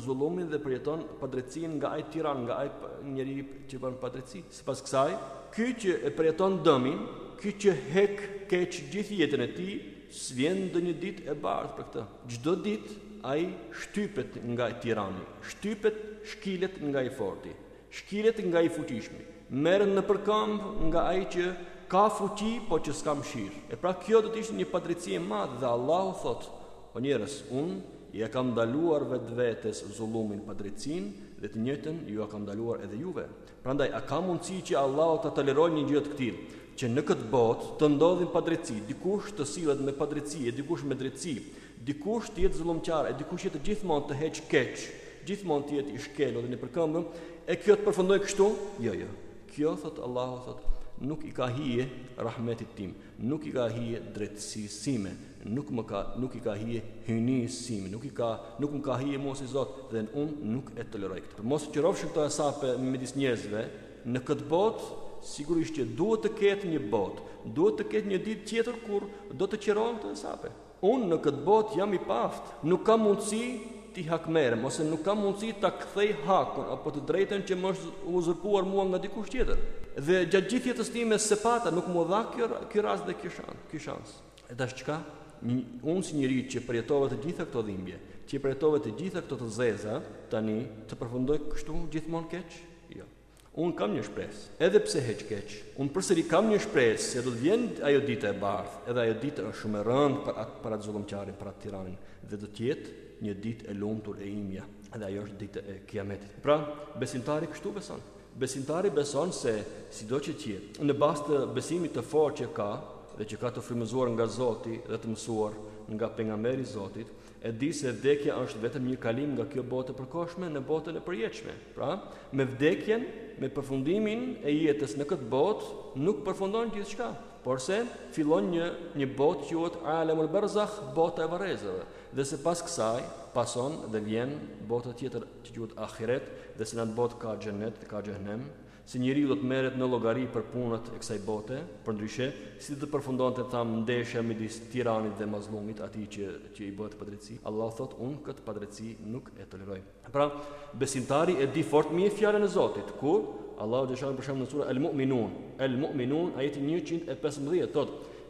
zullumin dhe përjeton padrejtësinë nga ai tiran, nga ai njeri që bën padrejtësi. Sipas kësaj, ky që e përjeton dëmin, ky që hek keq gjithë jetën e tij, s'vjen ndonjë ditë e bardhë për këtë. Çdo ditë ai shtypet nga ai tirani, shtypet, shkilet nga i forti, shkilet nga i fuqishmi, merret nëpër këmbë nga ai që ka fuqi, po që s'ka mëshirë. E pra kjo do të ishte një padrejtësi e madhe dhe Allahu thotë: O njerëz, unë ia kam ndaluar vetvetes zullumin, padrejtësinë dhe të njëjtën jua kam ndaluar edhe juve. Prandaj a ka mundësi që Allahu ta tolerojë një gjë të këtillë, që në këtë botë të ndodhin padrejtësi, dikush të sillet me padrejtësi e dikush me drejtësi, dikush të jetë zullumqar e dikush tjetër gjithmonë të heqë keq, gjithmonë të jetë i shkelur dhe nëpërkëmbur, e kjo të përfundojë kështu? Jo, jo. Kjo thotë Allahu thotë, nuk i ka hije rahmetit tim. Nuk i ka hije drejtësisë sime, nuk më ka, nuk i ka hije hyjnisë sime, nuk i ka, nuk më ka hije mua si Zot dhe unë nuk e toleroj këtë. Mos i qërofshin këto hesape midis njerëzve në këtë botë, sigurisht që duhet të ketë një botë, duhet të ketë një ditë tjetër kur do të qërohen këto hesape. Unë në këtë botë jam i paaftë, nuk kam mundësi t'i hakmerrem ose nuk kam mundësi ta kthej hakun apo të drejtën që më është uzurpuar mua nga dikush tjetër. Dhe gjatë gjithë jetës time s'e pata nuk m'u dha kjo ky rast dhe ky shans, ky shans. E tash çka? Unë si njeri që përjetova të gjitha këto dhimbje, që përjetova të gjitha këto të zeza, tani të përfundoj kështu gjithmonë keq? Jo. Unë kam një shpresë, edhe pse heq keq. Unë përsëri kam një shpresë se do të vjen ajo dita e bardhë, edhe ajo ditë është shumë e rëndë për atë për atë zullumqarin, për atë tiranin, dhe do të jetë një ditë e lumtur e imja, dhe ajo është ditë e kiametit. Pra, besimtari kështu beson. Besimtari beson se sido që të jetë, në bazë të besimit të fortë që ka dhe që ka të frymëzuar nga Zoti dhe të mësuar nga pejgamberi i Zotit, E di se vdekja është vetëm një kalim nga kjo botë e përkohshme në botën e përjetshme. Pra, me vdekjen, me përfundimin e jetës në këtë botë, nuk përfundon gjithçka, porse fillon një një botë që quhet Alamul Barzakh, bota e varrezave, dhe se pas kësaj pason dhe vjen bota tjetër që quhet Ahiret, dhe se në atë botë ka xhenet dhe ka xhehenem, Se njeriu do të merret në llogari për punët e kësaj bote, përndryshe, si do të përfundonte, thamë, ndeshja midis tiranit dhe mazllumit, atij që, që i bëhet padrejtësi? Allahu thotë, Unë këtë padrejtësi nuk e toleroj. Pra, besimtari e di fort mirë fjalën e Zotit, ku Allahu xhashan për shembull në sura Al-Mu'minun, Al-Mu'minun, ajeti 115, thotë,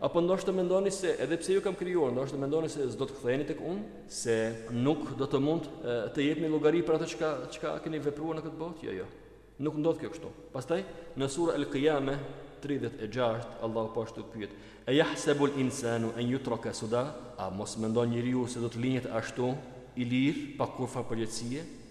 Apo ndoshta mendoni se edhe pse ju kam krijuar, ndoshta mendoni se s'do të ktheheni tek unë, se nuk do të mund të jepni llogari për atë çka çka keni vepruar në këtë botë? Jo, jo. Nuk ndodh kjo kështu. Pastaj në sura Al-Qiyame 36 Allahu po ashtu pyet: "E yahsabul insanu an yutraka suda?" A mos mendon njeriu se do të lihet ashtu i lirë pa kurrfarë përgjegjësie?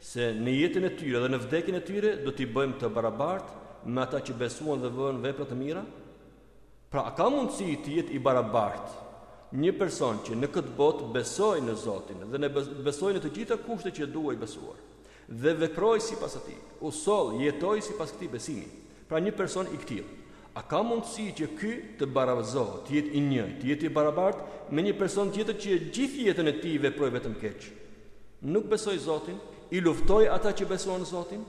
se në jetën e tyre dhe në vdekjen e tyre do t'i bëjmë të barabartë me ata që besuan dhe bënë vepra të mira? Pra, a ka mundësi të jetë i barabartë një person që në këtë botë besoi në Zotin dhe në besoi në të gjitha kushtet që duhej besuar dhe veproi sipas atij, u soll, jetoi sipas këtij besimi? Pra një person i këtillë, a ka mundësi që ky të barazohet, të jetë i njëjtë, të jetë i barabartë me një person tjetër që gjithë jetën e tij veproi vetëm keq? Nuk besoi Zotin, i luftoi ata që besuan Zotin,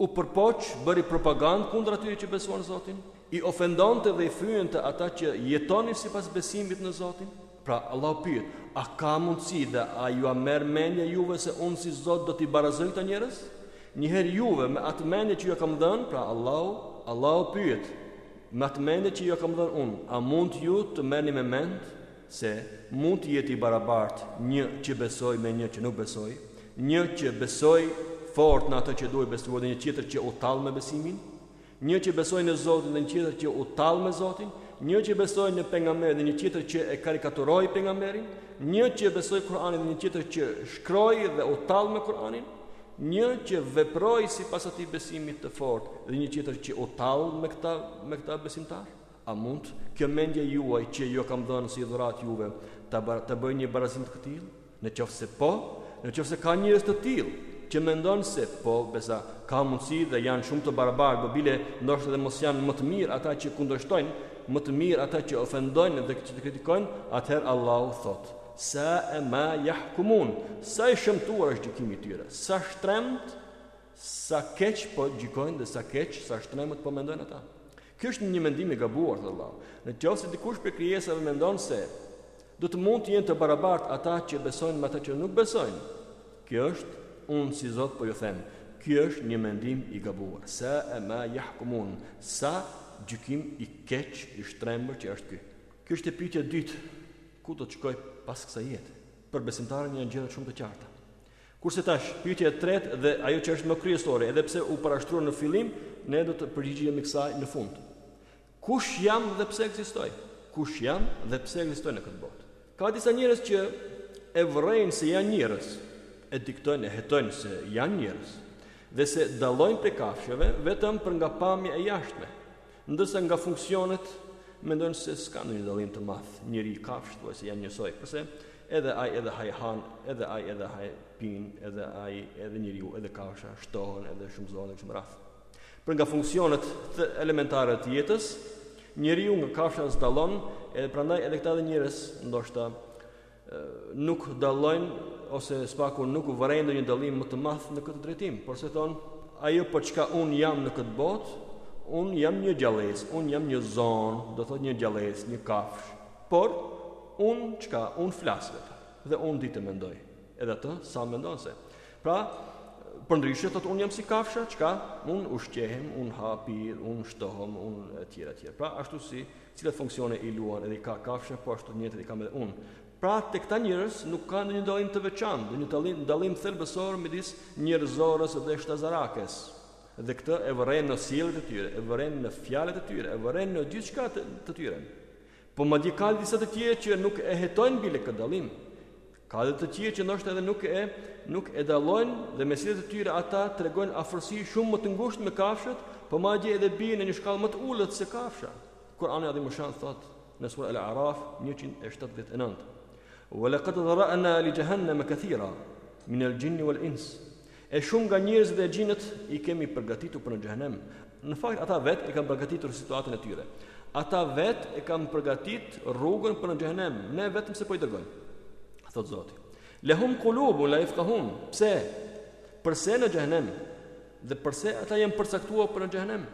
u përpoq, bëri propagandë kundër atyre që besuan Zotin, i ofendonte dhe i fyente ata që jetonin sipas besimit në Zotin. Pra Allahu pyet, a ka mundësi dhe a jua merr mendja juve se unë si Zot do t'i barazoj këta njerëz? Njëherë juve me atë mendje që jua kam dhënë, pra Allahu, Allahu pyet, me atë mendje që jua kam dhënë unë, a mund ju të merrni me mend se mund të jetë i barabartë një që besoi me një që nuk besoi, një që besoi fort në atë që duhej besuar dhe një tjetër që u tall me besimin? Një që besoi në Zotin dhe një tjetër që u tall me Zotin, një që besoi në pejgamberin dhe një tjetër që e karikaturoi pejgamberin, një që besoi Kur'anin dhe një tjetër që shkroi dhe u tall me Kur'anin, një që veproi sipas atij besimit të fortë dhe një tjetër që u tall me këta me këta besimtarë. A mund kjo mendja juaj që jua kam dhënë si dhuratë juve ta bëjë një barazim të këtillë? Në qoftë se po, në qoftë se ka njerëz të tillë që mendojnë se po, besa ka mundësi dhe janë shumë të barabartë, po bile ndoshta edhe mos janë më të mirë ata që kundërshtojnë, më të mirë ata që ofendojnë dhe që të kritikojnë, atëherë Allahu thotë, sa e ma jahkumun, sa i shëmtuar është gjykimi i tyre, sa shtremt, sa keq po gjykojnë dhe sa keq, sa shtremët po mendojnë ata. Ky është një mendim i gabuar, thotë Allahu. Në qoftë se dikush prej krijesave mendon se do të mund të jenë të barabartë ata që besojnë me ata që nuk besojnë, kjo është unë si Zot po ju them, ky është një mendim i gabuar. Sa e ma yahkumun, sa gjykim i keq, i shtrembër që është ky. Kjo është e pyetja e dytë, ku do të shkoj pas kësaj jete? Për besimtarin janë gjërat shumë të qarta. Kurse tash, pyetja e tretë dhe ajo që është më kryesore, edhe pse u parashtrua në fillim, ne do t'i përgjigjemi kësaj në fund. Kush jam dhe pse ekzistoj? Kush jam dhe pse ekzistoj në këtë botë? Ka disa njerëz që e vërejnë se janë njerëz, e diktojnë e hetojnë se janë njerëz dhe se dallojnë prej kafshëve vetëm për nga pamja e jashtme. Ndërsa nga funksionet, mendojnë se s'ka ndonjë dallim të madh, njeri e kafshë thuajse janë njësoj, përse edhe ai edhe ai hanë, edhe ai edhe ai pinë, edhe ai edhe njeriu, edhe kafsha shtohen edhe shumëzohen kështu me radhë. Për nga funksionet elementare të jetës, njeriu nga kafsha s'dallon, edhe prandaj edhe këta edhe njerëz ndoshta nuk dallojnë ose së paku nuk vërejnë ndonjë dallim më të madh në këtë drejtim, por se thonë ajo për çka unë jam në këtë botë, unë jam një gjallesë, unë jam një zon, do thotë një gjallesë, një kafshë, por unë çka unë flas vetë dhe unë di të mendoj. Edhe atë sa mendon se. Pra, përndryshe thotë unë jam si kafsha, çka unë ushqehem, unë ha pi, unë shtohem, unë etj etj. Pra, ashtu si Cilat funksione i luan edhe i ka kafsha, po ashtu të njëjtat i kam edhe unë. Pra, tek këta njerëz nuk ka ndonjë dallim të veçantë, ndonjë dallim, dallim thelbësor midis njerëzores dhe shtazarakes. Dhe këtë e vëren në sjelljet e tyre, e vëren në fjalët e tyre, e vëren në gjithçka të, të tyre. Po madje ka disa të tjerë që nuk e hetojnë bile këtë dallim. Ka dhe të tjerë që ndoshta edhe nuk e nuk e dallojnë dhe me sjelljet e tyre ata tregojnë afërsi shumë më të ngushtë me kafshët, po madje edhe bien në një shkallë më të ulët se kafsha. Kurani i Adhimushan thotë në sura Al-Araf 179. Wa laqad dharana li jahannama kathira min al-jinni wal-ins. E shumë nga njerëzit e exhinët i kemi përgatitur për në xhehenem. Në fakt ata vetë e kanë përgatitur situatën e tyre. Ata vetë e kanë përgatit rrugën për në xhehenem, ne vetëm se po i dërgojmë. Thotë Zoti. Lehum qulubun la yafqahun. Pse? Përse në xhehenem? Dhe përse ata janë përcaktuar për në xhehenem?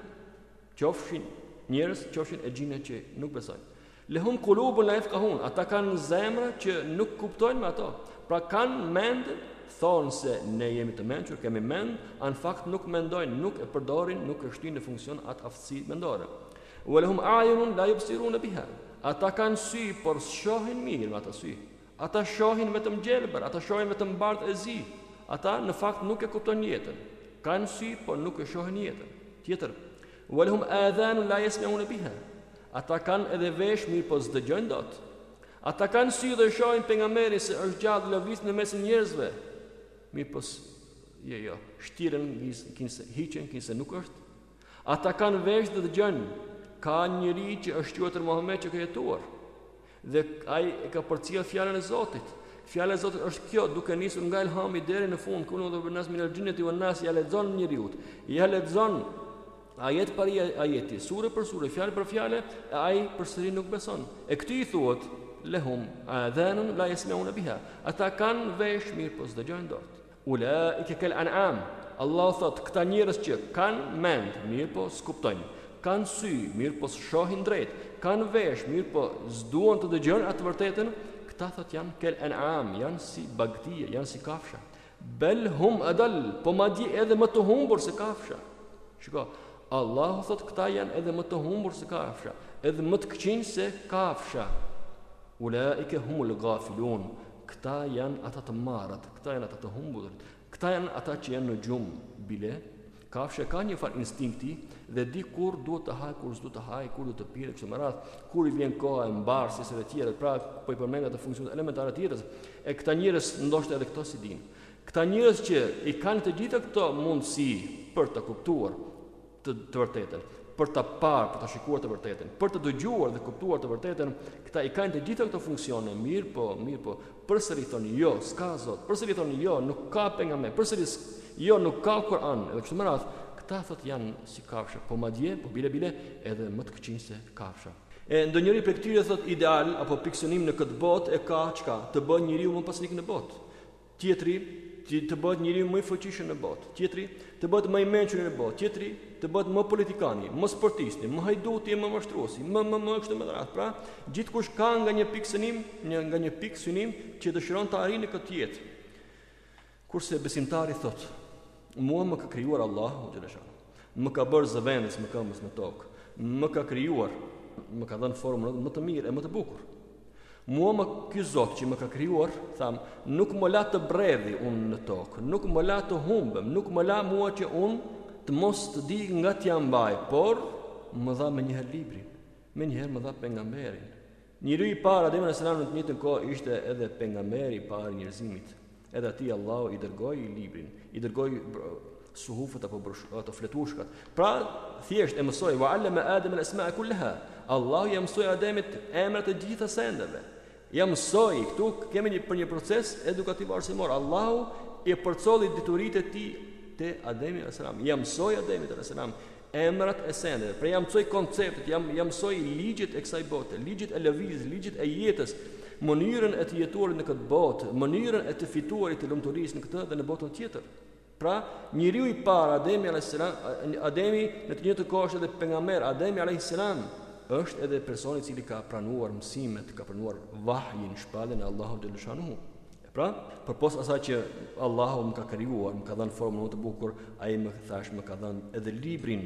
Qofshin njerëz, qofshin exhinë që nuk besojnë. Lehum kulubun la jefkahun, ata kanë zemra që nuk kuptojnë me ato. Pra kanë mend, thonë se ne jemi të mençur, kemi mend, a në fakt nuk mendojnë, nuk e përdorin, nuk e shtijnë në funksion atë aftësi mendore. Wa lahum a'yunun la yubsiruna biha. Ata kanë sy, por s'shohin mirë me ata sy. Ata shohin vetëm gjelbër, ata shohin vetëm bardh e zi. Ata në fakt nuk e kuptojnë jetën. Kanë sy, por nuk e shohin jetën. Tjetër, Walhum adhanun la yasma'un biha. Ata kanë edhe veshë mirëpo s'dëgjojnë dot. Ata kanë sy dhe shohin pejgamberin se është gjallë lëviz në mesin e njerëzve. Mirëpo jo jo, shtiren kinse hiqen kinse nuk është. Ata kanë veshë dhe dëgjojnë. Ka njeri që është quajtur Muhammed që ka jetuar. Dhe ai e ka përcjellë fjalën e Zotit. Fjala e Zotit është kjo, duke nisur nga Elhami deri në fund, kul eudhu birabbin nas min al-jinnati wan-nas ja lexon njeriut. Ja lexon ajet për ajeti, sure për sure, fjalë për fjalë, e ai përsëri nuk beson. E këtij i thuhet lehum adhanun la yasmauna biha. Ata kanë veshë, mirëpo s'dëgjojnë dot. Ulaike kal an'am, Allahu thotë, këta njerëz që kanë mend, mirëpo s'kuptojnë, kanë sy, mirëpo s'shohin drejt, kanë veshë, mirëpo s'duan të dëgjojnë atë të vërtetën, këta thotë janë kal an'am, janë si bagëtia, janë si kafsha. Bel hum adal, po madje edhe më të humbur se kafsha. Shiko, Allahu thotë këta janë edhe më të humbur se kafsha, edhe më të këqinj se kafsha. Ulaike humul gafilun, këta janë ata të marrët, Këta janë ata të humburit, këta janë ata që janë në gjumë, bile, kafsha ka një farë instinkti dhe di kur duhet të hajë, kur s'duhet të hajë, kur duhet të pijë, kështu me radhë, kur i vjen koha e mbarësisë e të tjera, pra po i përmend ato funksionet elementare të saj, e këta njerëz ndoshta edhe këto s'i dinë. Këta njerëz që i kanë të gjitha këto mundësi për ta kuptuar, të të vërtetën, për ta parë, për ta shikuar të vërtetën, për ta dëgjuar dhe kuptuar të vërtetën, këta i kanë të gjitha këto funksione, mirëpo, mirëpo, përsëri thonë jo, s'ka Zot, përsëri thonë jo, nuk ka pejgamber, përsëri jo, nuk ka Kur'an, edhe kështu me radhë, këta thotë janë si kafsha, po madje, po bile bile, edhe më të këqinj se kafsha. E ndonjëri prej këtyre thotë ideal apo pikësynim në këtë botë e ka çka? Të bëhet njeriu më pasanik në botë. tjetri, të bëhet njeriu më i fuqishëm në botë, tjetri, të bëhet më i mençuri në botë, tjetri, të bëhet më politikani, më sportisti, më hajduti, më mashtruesi, më më më kështu me radhë. Pra, gjithkush ka nga një pikësynim, një nga një pikësynim që dëshiron ta arrijë në këtë jetë. Kurse besimtari thotë, Mua më ka krijuar Allahu xhele shanuhu. Më ka bërë zëvendës mëkëmbës në tokë. Më ka krijuar, më ka dhënë formën më të mirë e më të bukur. Mua më ky Zot që më ka krijuar, thamë, nuk më la të bredhi unë në tokë, nuk më la të humbem, nuk më la mua që unë të mos të di nga t'ja mbaj, por më dha menjëherë librin, menjëherë më dha pejgamberin, Njeriu i parë Ademi alayhis salam në të njëjtën kohë ishte edhe pejgamberi i parë i njerëzimit. Edhe atij Allahu i dërgoi librin, i dërgoi suhufet apo ato fletushkat. Pra, thjesht e mësoi wa allama Adema al-asma'a kullaha. Allahu ja mësoi Ademit emrat e gjitha sendeve. Ja mësoi, këtu kemi një për një proces edukativ arsimor. Allahu i përcolli dituritë e tij te Ademi alayhis salam. Ja mësoi Ademit alayhis salam emrat e sendeve. Pra ia mësoi konceptet, ia ia mësoi ligjet e kësaj bote, ligjet e lëvizjes, ligjet e jetës, mënyrën e të jetuarit në këtë botë, mënyrën e të fituarit të lumturisë në këtë dhe në botën tjetër. Pra, njeriu i parë Ademi alayhis salam, Ademi në të njëjtën kohë është edhe pejgamber, Ademi alayhis salam është edhe personi i cili ka pranuar mësimet, ka pranuar vahjin, shpalljen e Allahut xhelle shanuhu. Pra, përpos asaj që Allahu më ka krijuar, më ka dhënë formën më të bukur, ai më thashë më ka dhënë edhe librin,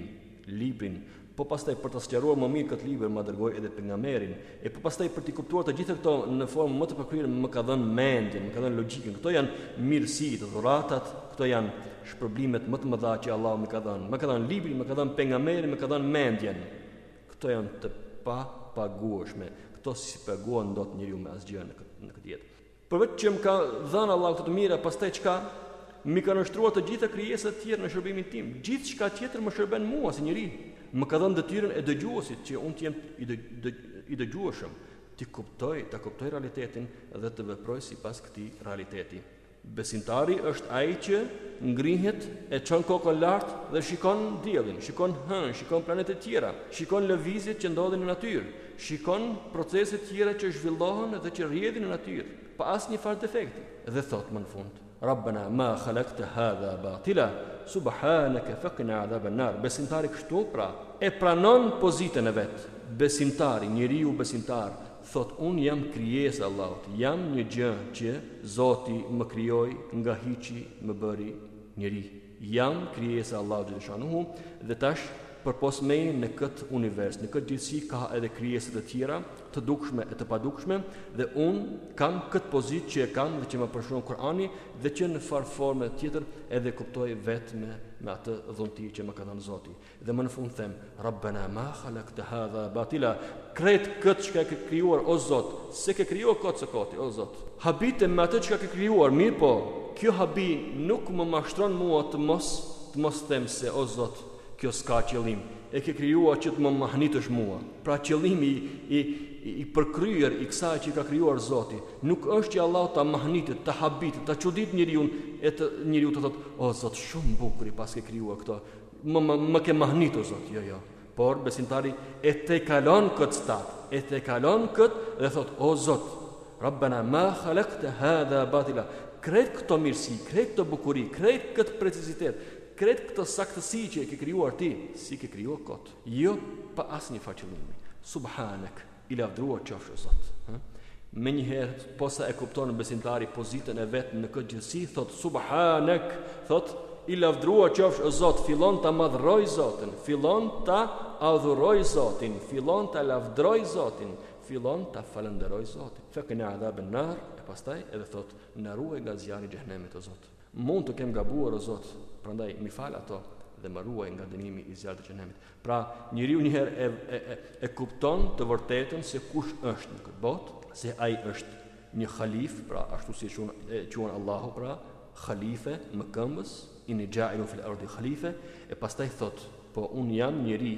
librin. Po pastaj për ta sqaruar më mirë këtë libër ma dërgoi edhe pejgamberin. E po pastaj për t'i kuptuar të gjitha këto në formë më të përkryer më ka dhënë mendjen, më ka dhënë logjikën. Këto janë mirësitë, dhuratat, këto janë shpërblimet më të mëdha që Allahu më ka dhënë. Më ka dhënë librin, më ka dhënë pejgamberin, më ka dhënë mendjen. Këto janë të papagueshme. Këto s'i paguan dot njeriu me asgjë në këtë jetë. Përveç që më ka dhënë Allahu këto të mira, pastaj çka? M'i ka nënshtruar të gjitha krijesat e tjera në shërbimin tim. Gjithçka tjetër më shërben mua si njeri. Më ka dhënë detyrën e dëgjuesit që unë të jem i, dë, dë, i dëgjueshëm, ta kuptoj, ta kuptoj realitetin dhe të veproj sipas këtij realiteti. Besimtari është ai që ngrihet e çon kokën lart dhe shikon diellin, shikon hënë, shikon planetet tjera, shikon lëvizjet që ndodhin në natyrë, shikon proceset tjera që zhvillohen dhe që rrjedhin në natyrë, pa asnjë farë defekti, dhe thotë më në fund, Rabbena ma khalaqte hadha batila, subhaneke fekina adhaben-nar, besimtari kështu pra, e pranon pozitën e vet, besimtari, njeriu besimtar, thotë unë jam krijesë e Allahut, jam një gjë që Zoti më krijoi nga hiçi më bëri njeri. Jam krijesë e Allahut xhelle shanuhu dhe tash përpos meje në këtë univers, në këtë gjithësi ka edhe krijesa të tjera, të dukshme e të padukshme dhe unë kam këtë pozitë që e kam dhe që ma përshkruan Kur'ani dhe që njëfarë forme tjetër edhe e kuptoj vetë me atë dhunti që më ka dhënë Zoti. Dhe më në fund them, Rabbena ma khalaqte hadha batila, krejt këtë çka ke krijuar o Zot, s'e ke krijuar kot së koti o Zot. Habitem me atë çka ke krijuar, mirëpo kjo habi nuk më mashtron mua të mos të mos them se o Zot, kjo s'ka qëllim, e ke krijuar që të më mahnitësh mua. Pra qëllimi i i i përkryer i kësaj që e ka krijuar Zoti, nuk është që Allahu ta mahnitë, ta habitë, ta çuditë njeriun e të njeriu të thotë, o Zot, shumë bukur i paske krijuar këto, Më, më, më ke mahnitur o Zot, jo, jo. Por besimtari e tejkalon këtë stad, e tejkalon këtë dhe thotë o Zot, Rabbana ma khalaqta hadha batila. Krejt këto mirësi, krejt këto bukuri, krejt këtë precizitet, krejt këtë saktësi që e ke krijuar ti, s'i ke krijuar kot. Jo pa asnjë farë qëllimi. Subhanak. I lavdruar qofsh o Zot. Hë? Menjëherë posa e kupton besimtari pozitën e vet në këtë gjithësi, thot subhanak, thot i lavdruar qofsh o Zot, fillon ta madhroj Zotin, fillon ta adhuroj Zotin, fillon ta lavdroj Zotin, fillon ta falënderoj Zotin. Fekina adhaben nar, e pastaj edhe thot na ruaj nga zjarri i xhenemit o Zot. Mund të kem gabuar o Zot, prandaj mi fal ato dhe më ruaj nga dënimi i zjarrit të xhenemit. Pra, njeriu një herë e, e, e, e kupton të vërtetën se kush është në këtë botë, se ai është një khalif, pra ashtu si e quan Allahu, pra khalife mëkëmbës, inni xhailun fil ardi khalife, e pastaj thotë, Po unë jam njeri,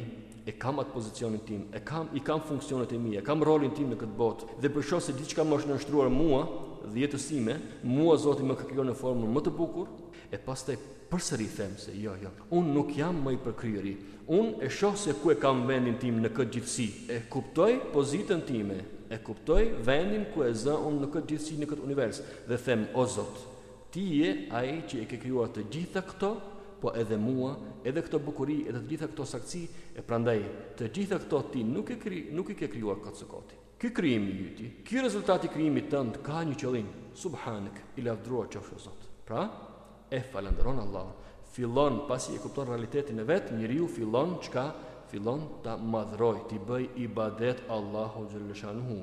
e kam atë pozicionin tim, e kam, i kam funksionet e mia, kam rolin tim në këtë botë, dhe për shoh se diçka më është nënshtruar mua dhe jetës sime, mua Zoti më ka krijuar në formën më të bukur, e pastaj përsëri them se jo, jo, unë nuk jam më i përkryeri, unë e shoh se ku e kam vendin tim në këtë gjithësi, e kuptoj pozitën time, e kuptoj vendin ku e zë unë në këtë gjithësi, në këtë univers, dhe them, o Zot, Ti je ai që i ke krijuar të gjitha këto, po edhe mua, edhe këto bukuri edhe të gjitha këto saktësi, e prandaj, të gjitha këto ti nuk i ke, nuk i ke krijuar kot së koti. Ky krijim i yti, ky rezultat i krijimit tënd ka një qëllim, Subhanak, i lavdëruar qofsh o Zot. Pra, e falënderon Allahun. Fillon, pasi e kupton realitetin e vet, njeriu fillon çka, fillon ta madhërojë, t'i bëjë ibadet Allahut xhelleshanuhu.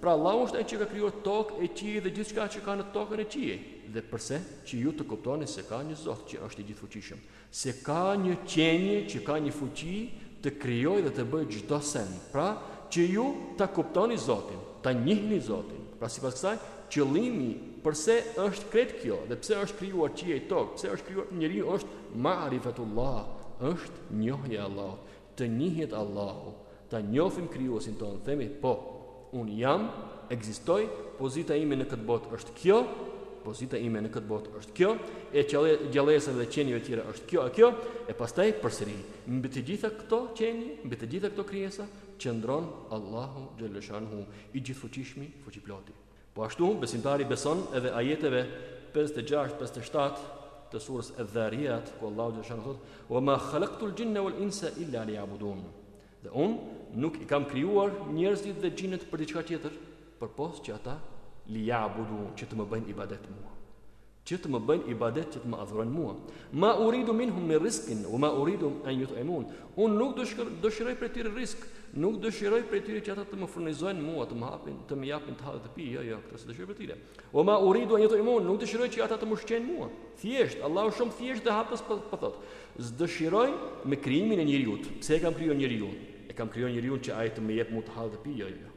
Pra Allahu është ai që ka krijuar tokë e qiej dhe gjithçka që ka në tokën e qiej. Dhe përse, që ju të kuptoni se ka një Zot që është i gjithëfuqishëm, se ka një qenie që ka një fuqi të krijojë dhe të bëjë çdo send, pra, që ju ta kuptoni Zotin, ta njihni Zotin. Pra sipas kësaj, qëllimi përse është krejt kjo dhe pse është krijuar qiej tokë, pse është krijuar njeriu është ma'rifatullah, është njohja e Allahut. Të njihet Allahu, ta njohim Krijuesin tonë, themi, po, unë jam, ekzistoj, pozita ime në këtë botë është kjo, pozita ime në këtë botë është kjo, e gjallesave dhe qenieve tjera është kjo e kjo, e pastaj përsëri, mbi të gjitha këto qenie, mbi të gjitha këto krijesa, qëndron Allahu xhelleshanuhu, i gjithëfuqishmi, fuqiploti. Po ashtu, besimtari beson edhe ajeteve 56, 57 të surës edh-Dharijat, ku Allahu xhelleshanuhu thot, ve ma khalektul xhinne vel insa illa li jabudun. Dhe unë nuk i kam krijuar njerëzit dhe xhinët për diçka tjetër, përpos që ata li jabudun, që të më bëjnë ibadet mua. Që të më bëjnë ibadet, që të më adhurojnë mua. Ma uridu minhum min rizqin, wa ma uridu an yut'imun. Unë nuk dëshiroj prej tyre risk, nuk dëshiroj prej tyre që ata të më furnizojnë mua, të më hapin, të më japin të ha e të pi, jo, jo, këtë s'e dëshiroj prej tyre. Wa ma uridu an yut'imun, nuk dëshiroj që ata të më ushqejnë mua. Thjesht, Allahu shumë thjesht dhe hapës po, po thotë, s'dëshiroj me krijimin e njeriu. Pse e kam krijuar njeriu? E kam krijuar njeriu që ai të më jep mua të ha dhe të pi, jo, jo. jo.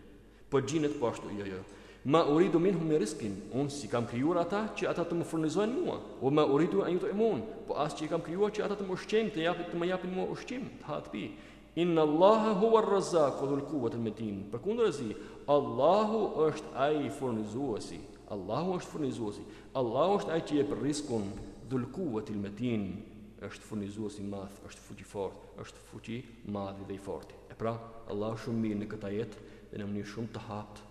Po xhinët po ashtu, jo, jo. Ma uridu minhum min rizkin, unë s'i kam krijuar ata që ata të më furnizojnë mua. Wa ma uridu an yut'imun, po as që i kam krijuar që ata të më ushqejnë, të japin të më japin mua ushqim, të ha të pi. Inna Allaha huwa ar-Razzaqu dhul quwwati al-matin. Përkundrazi, Allahu është ai furnizuesi. Allahu është furnizuesi. Allahu është ai që jep riskun dhul quwwati al-matin. Është furnizuesi i madh, është fuqifort, është fuqimadhi dhe i forti. E pra, Allahu shumë mirë në këtë ajet dhe në mënyrë shumë të haptë,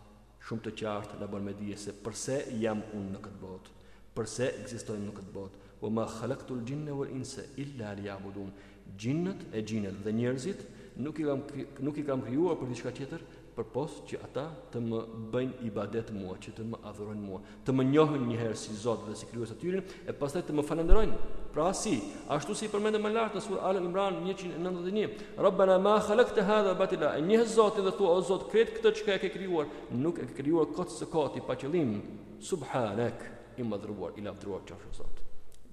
shumë të qartë na bën me dije se përse jam unë në këtë botë, përse ekzistojmë në këtë botë. Wa ma khalaqtul jinna wal insa illa liya'budun. Xhinët e xhinët dhe njerëzit nuk i kam nuk i kam krijuar për diçka tjetër, përpos që ata të më bëjnë ibadet mua, që të më adhurojnë mua, të më njohin një herë si Zot dhe si krijues i tyre, e pastaj të më falënderojnë. Pra siç, ashtu si përmendëm më lart në sura Al Imran 191, Rabbana ma khalaqta hadha batila, e njeh Zotin dhe thua o Zot, krejt këtë çka e ke krijuar, nuk e ke krijuar kot së koti pa qëllim. Subhanak, i madhëruar, i lavdëruar qofsh Zot.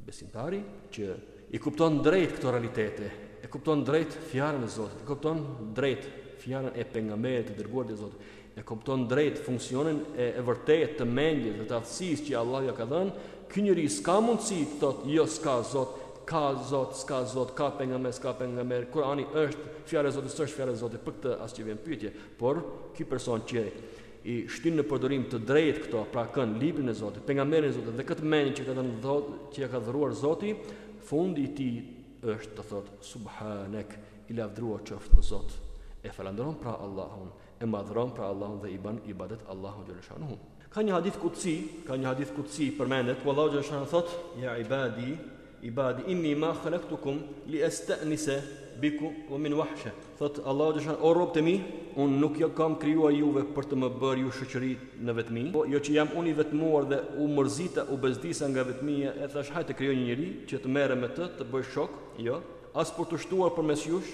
Besimtari që I kupton drejt këto realitete, e kupton drejt fjalën e Zotit, e kupton drejt fjalën e pejgamberit të dërguar të Zotit, e kupton drejt funksionin e, e vërtetë të mendjes dhe të aftësisë që Allahu ia ka dhënë, ky njeri s'ka mundësi të thotë jo s'ka Zot, ka Zot, s'ka Zot, ka pejgamber, s'ka pejgamber, Kurani është fjalë e Zotit, s'është fjalë e Zotit, për këtë as që vjen pyetje, por ky person që i shtin në përdorim të drejtë këto, pra kënë, Librin e Zotit, Pejgamberin e Zotit dhe këtë mendje që ka dhënë Zoti, që ia ka dhuruar Zoti, fundi i tij është të thotë subhanak, i lavdëruar qoftë o Zot. E falënderon pra Allahun, e madhëron pra Allahun dhe i bën ibadet Allahut xhaleshanuhu. Ka një hadith kudsi, ka një hadith kudsi përmendet ku Allahu xhaleshanuhu thotë: "Ya ibadi, Ibadi inni ma khalaqtukum li astanisa bikum wa min wahsha. Thotë Allahu xhaleshan o robt e mi, unë nuk ju kam krijuar juve për të më bërë ju shoqëri në vetmi, po jo që jam unë i vetmuar dhe u mërzita, u bezdisa nga vetmia e thashë hajt të krijoj një njeri që të merrem me të, të bëj shok, jo, As për t'u shtuar përmes jush,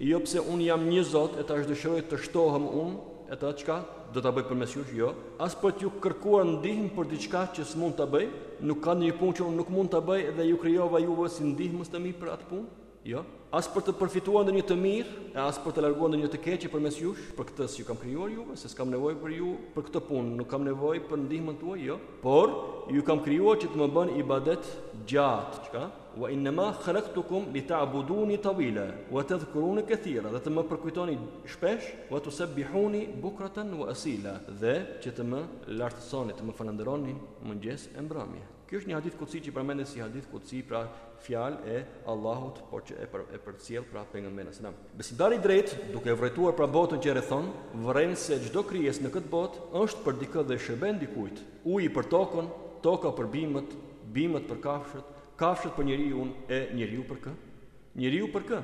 jo pse unë jam një Zot e tash dëshiroj të shtohem unë e tash çka do ta bëj përmes jush, jo, as për t'ju kërkuar ndihmë për diçka që s'mund ta bëj, nuk ka ndonjë punë që unë nuk mund ta bëj dhe ju krijova juve si ndihmës të mi për atë punë, jo, as për të përfituar ndonjë të mirë e as për të larguar ndonjë të keqe përmes jush, për këtë s'ju kam krijuar juve, se s'kam nevojë për ju për këtë punë, nuk kam nevojë për ndihmën tuaj, jo, por ju kam krijuar që të më bëni ibadet gjatë, çka? Wa innama khalaqtukum li ta'buduni tawila wa tadhkuruni kathira, dhe të më përkujtoni shpesh, wa tusabbihuni bukratan wa asila, dhe që të më lartësoni, të më falënderoni mëngjes e mbrëmje. Ky është një hadith kutsi që përmendet si hadith kutsi, pra fjalë e Allahut, por që e për, e përcjell pra pejgamberi alejhi selam. Besimtari i drejtë, duke vërejtur pra botën që e rrethon, vëren se çdo krijesë në këtë botë është për dikë dhe i shërben dikujt. Uji për tokën, toka për bimët, bimët për kafshët, kafshët për njeriun e njeriu për kë? Njeriu për kë?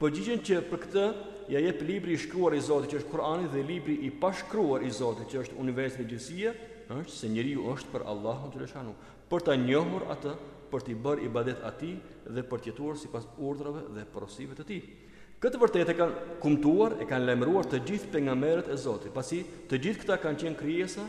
Përgjigjen që për këtë ja jep libri i shkruar i Zotit që është Kur'ani dhe libri i pashkruar i Zotit që është universi gjegjësisht gjithësia, është se njeriu është për Allahun xhaleshanu, për ta njohur atë, për t'i bërë ibadet atij dhe për të jetuar sipas urdhrave dhe porosive të tij. Këtë të vërtetë e kanë kumtuar, e kanë lajmëruar të gjithë pejgamberët e Zotit, pasi të gjithë këta kanë qenë krijesa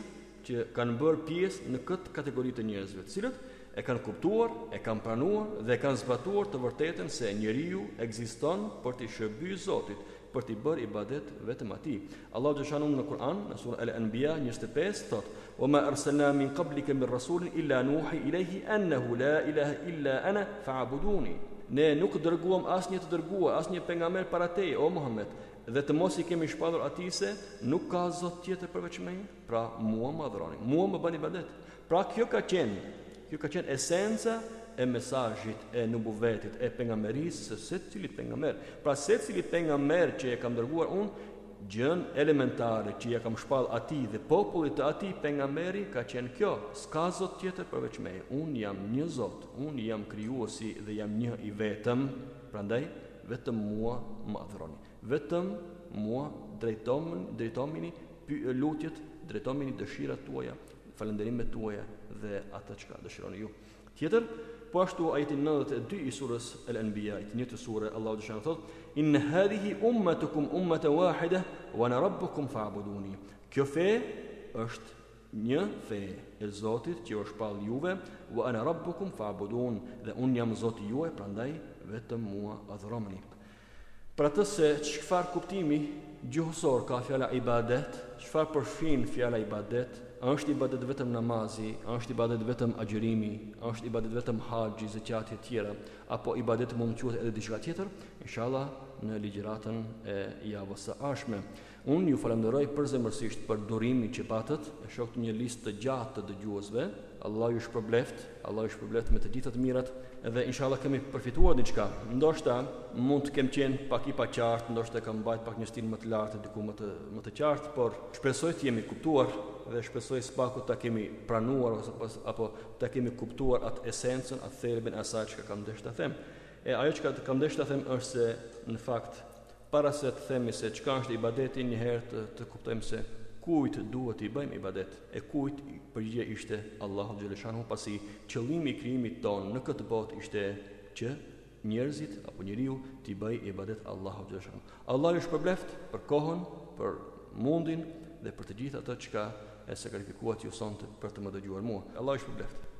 që kanë bërë pjesë në këtë kategori të njerëzve, të cilët e kanë kuptuar, e kanë pranuar dhe e kanë zbatuar të vërtetën se njeriu ekziston për t'i shërbyer Zotit, për t'i bërë ibadet vetëm Atij. Allahu xhaleshanu në Kur'an, në surën Al-Anbiya 25 thotë: "Wa ma arsalna min qablika min rasulin illa nuhi ilayhi annahu la ilaha illa ana fa'buduni." Ne nuk dërguam asnjë të dërguar, asnjë pejgamber para teje, o Muhammed, dhe të mos i kemi shpallur atij se nuk ka zot tjetër përveç meje. Pra mua më adhuroni, mua më bëni ibadet. Pra kjo ka qenë, kjo ka qenë esenca e mesazhit e nubuvetit e pejgamberisë së secilit pejgamber. Pra secili pejgamber që e kam dërguar unë gjën elementare që ja kam shpall atij dhe popullit të atij pejgamberi ka qenë kjo s'ka zot tjetër përveç me unë jam një zot unë jam krijuesi dhe jam një i vetëm prandaj vetëm mua më adhroni Vetëm mua drejtomini lutjet, drejtomini dëshirat tuaja, falënderimet tuaja dhe atë çka dëshironi ju. Tjetër, po ashtu ajeti nëntëdhjetë e dy i surës Al-Anbiya, i të njëjtës sure, Allahu xhaleshanu thotë: "Inna hadhihi ummatukum ummatan wahida wa ana rabbukum fa'buduni." Kjo fe është një fe e Zotit që ju është shpall juve, wa ana rabbukum fa'budun, dhe unë jam Zoti juaj, prandaj vetëm mua adhuroni. Për atë se çfarë kuptimi gjuhësor ka fjala ibadet, çfarë përfshin fjala ibadet, a është ibadet vetëm namazi, a është ibadet vetëm agjërimi, a është ibadet vetëm haxhi, zekati etj. Apo ibadet mund të quhet edhe diçka tjetër, inshallah në ligjëratën e javës së ardhshme. Unë ju falënderoj përzemërsisht për durimin që patët, e shoh këtu një listë të gjatë të dëgjuesve. Allahu ju shpërbleftë, Allahu ju shpërbleftë me të gjitha të mirat dhe inshallah kemi përfituar diçka. Ndoshta mund të kem qenë pak i paqartë, ndoshta kam mbajt pak një stil më të lartë diku më të më të qartë, por shpresoj të jemi kuptuar dhe shpresoj së paku ta kemi pranuar ose pas, apo ta kemi kuptuar atë esencën, atë thelbin e asaj çka kam dashtë ta them. E ajo çka kam dashtë ta them është se në fakt Para se të themi se çka është ibadeti, njëherë të, të kuptojmë se kujt duhet t'i bëjmë ibadet, e kujt përgjigja ishte Allahu xheleshanuhu, pasi qëllimi i krijimit tonë në këtë botë ishte që njerëzit apo njeriu t'i bëjë ibadet Allahut xheleshanuhu. Allahu ju shpërbleft për kohën, për mundin dhe për të gjitha ato çka e sakrifikuat ju sonte për të më dëgjuar mua. Allahu ju shpërbleft.